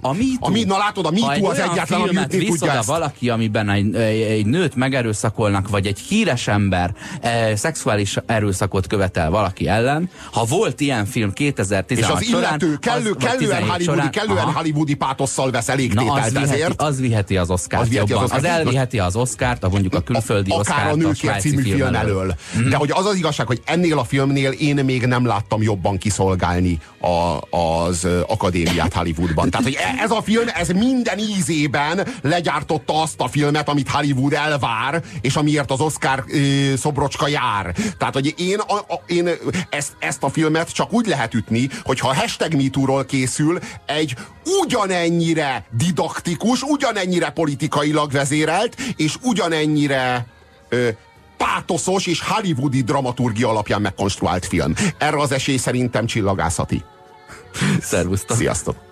a, MeToo, mi, na látod, a MeToo az egyetlen, ami ütni tudja ezt. valaki, amiben egy, egy, egy nőt megerőszakolnak, vagy egy híres ember e, szexuális erőszakot követel valaki ellen, ha volt ilyen film 2016 És az illető kellő, az, kellően, hollywoodi, során, kellően hollywoodi pátosszal vesz elégtételt az viheti, ezért. Az viheti az Oscárt az, viheti az, Oscar, az elviheti az Oscárt, a mondjuk a külföldi a, Oscárt, akár a nőkért című film, film elől. elől. Mm. De hogy az az igazság, hogy ennél a filmnél én még nem láttam jobban kiszolgálni a, az akadémiát Hollywoodban. Tehát, hogy e- ez a film, ez minden ízében legyártotta azt a filmet, amit Hollywood elvár, és amiért az Oscar ö, szobrocska jár. Tehát, hogy én, a, a, én ezt, ezt a filmet csak úgy lehet ütni, hogyha a hashtag MeToo-ról készül egy ugyanennyire didaktikus, ugyanennyire politikailag vezérelt, és ugyanennyire ö, pátoszos és hollywoodi dramaturgia alapján megkonstruált film. Erre az esély szerintem csillagászati. Szervusztok. Sziasztok.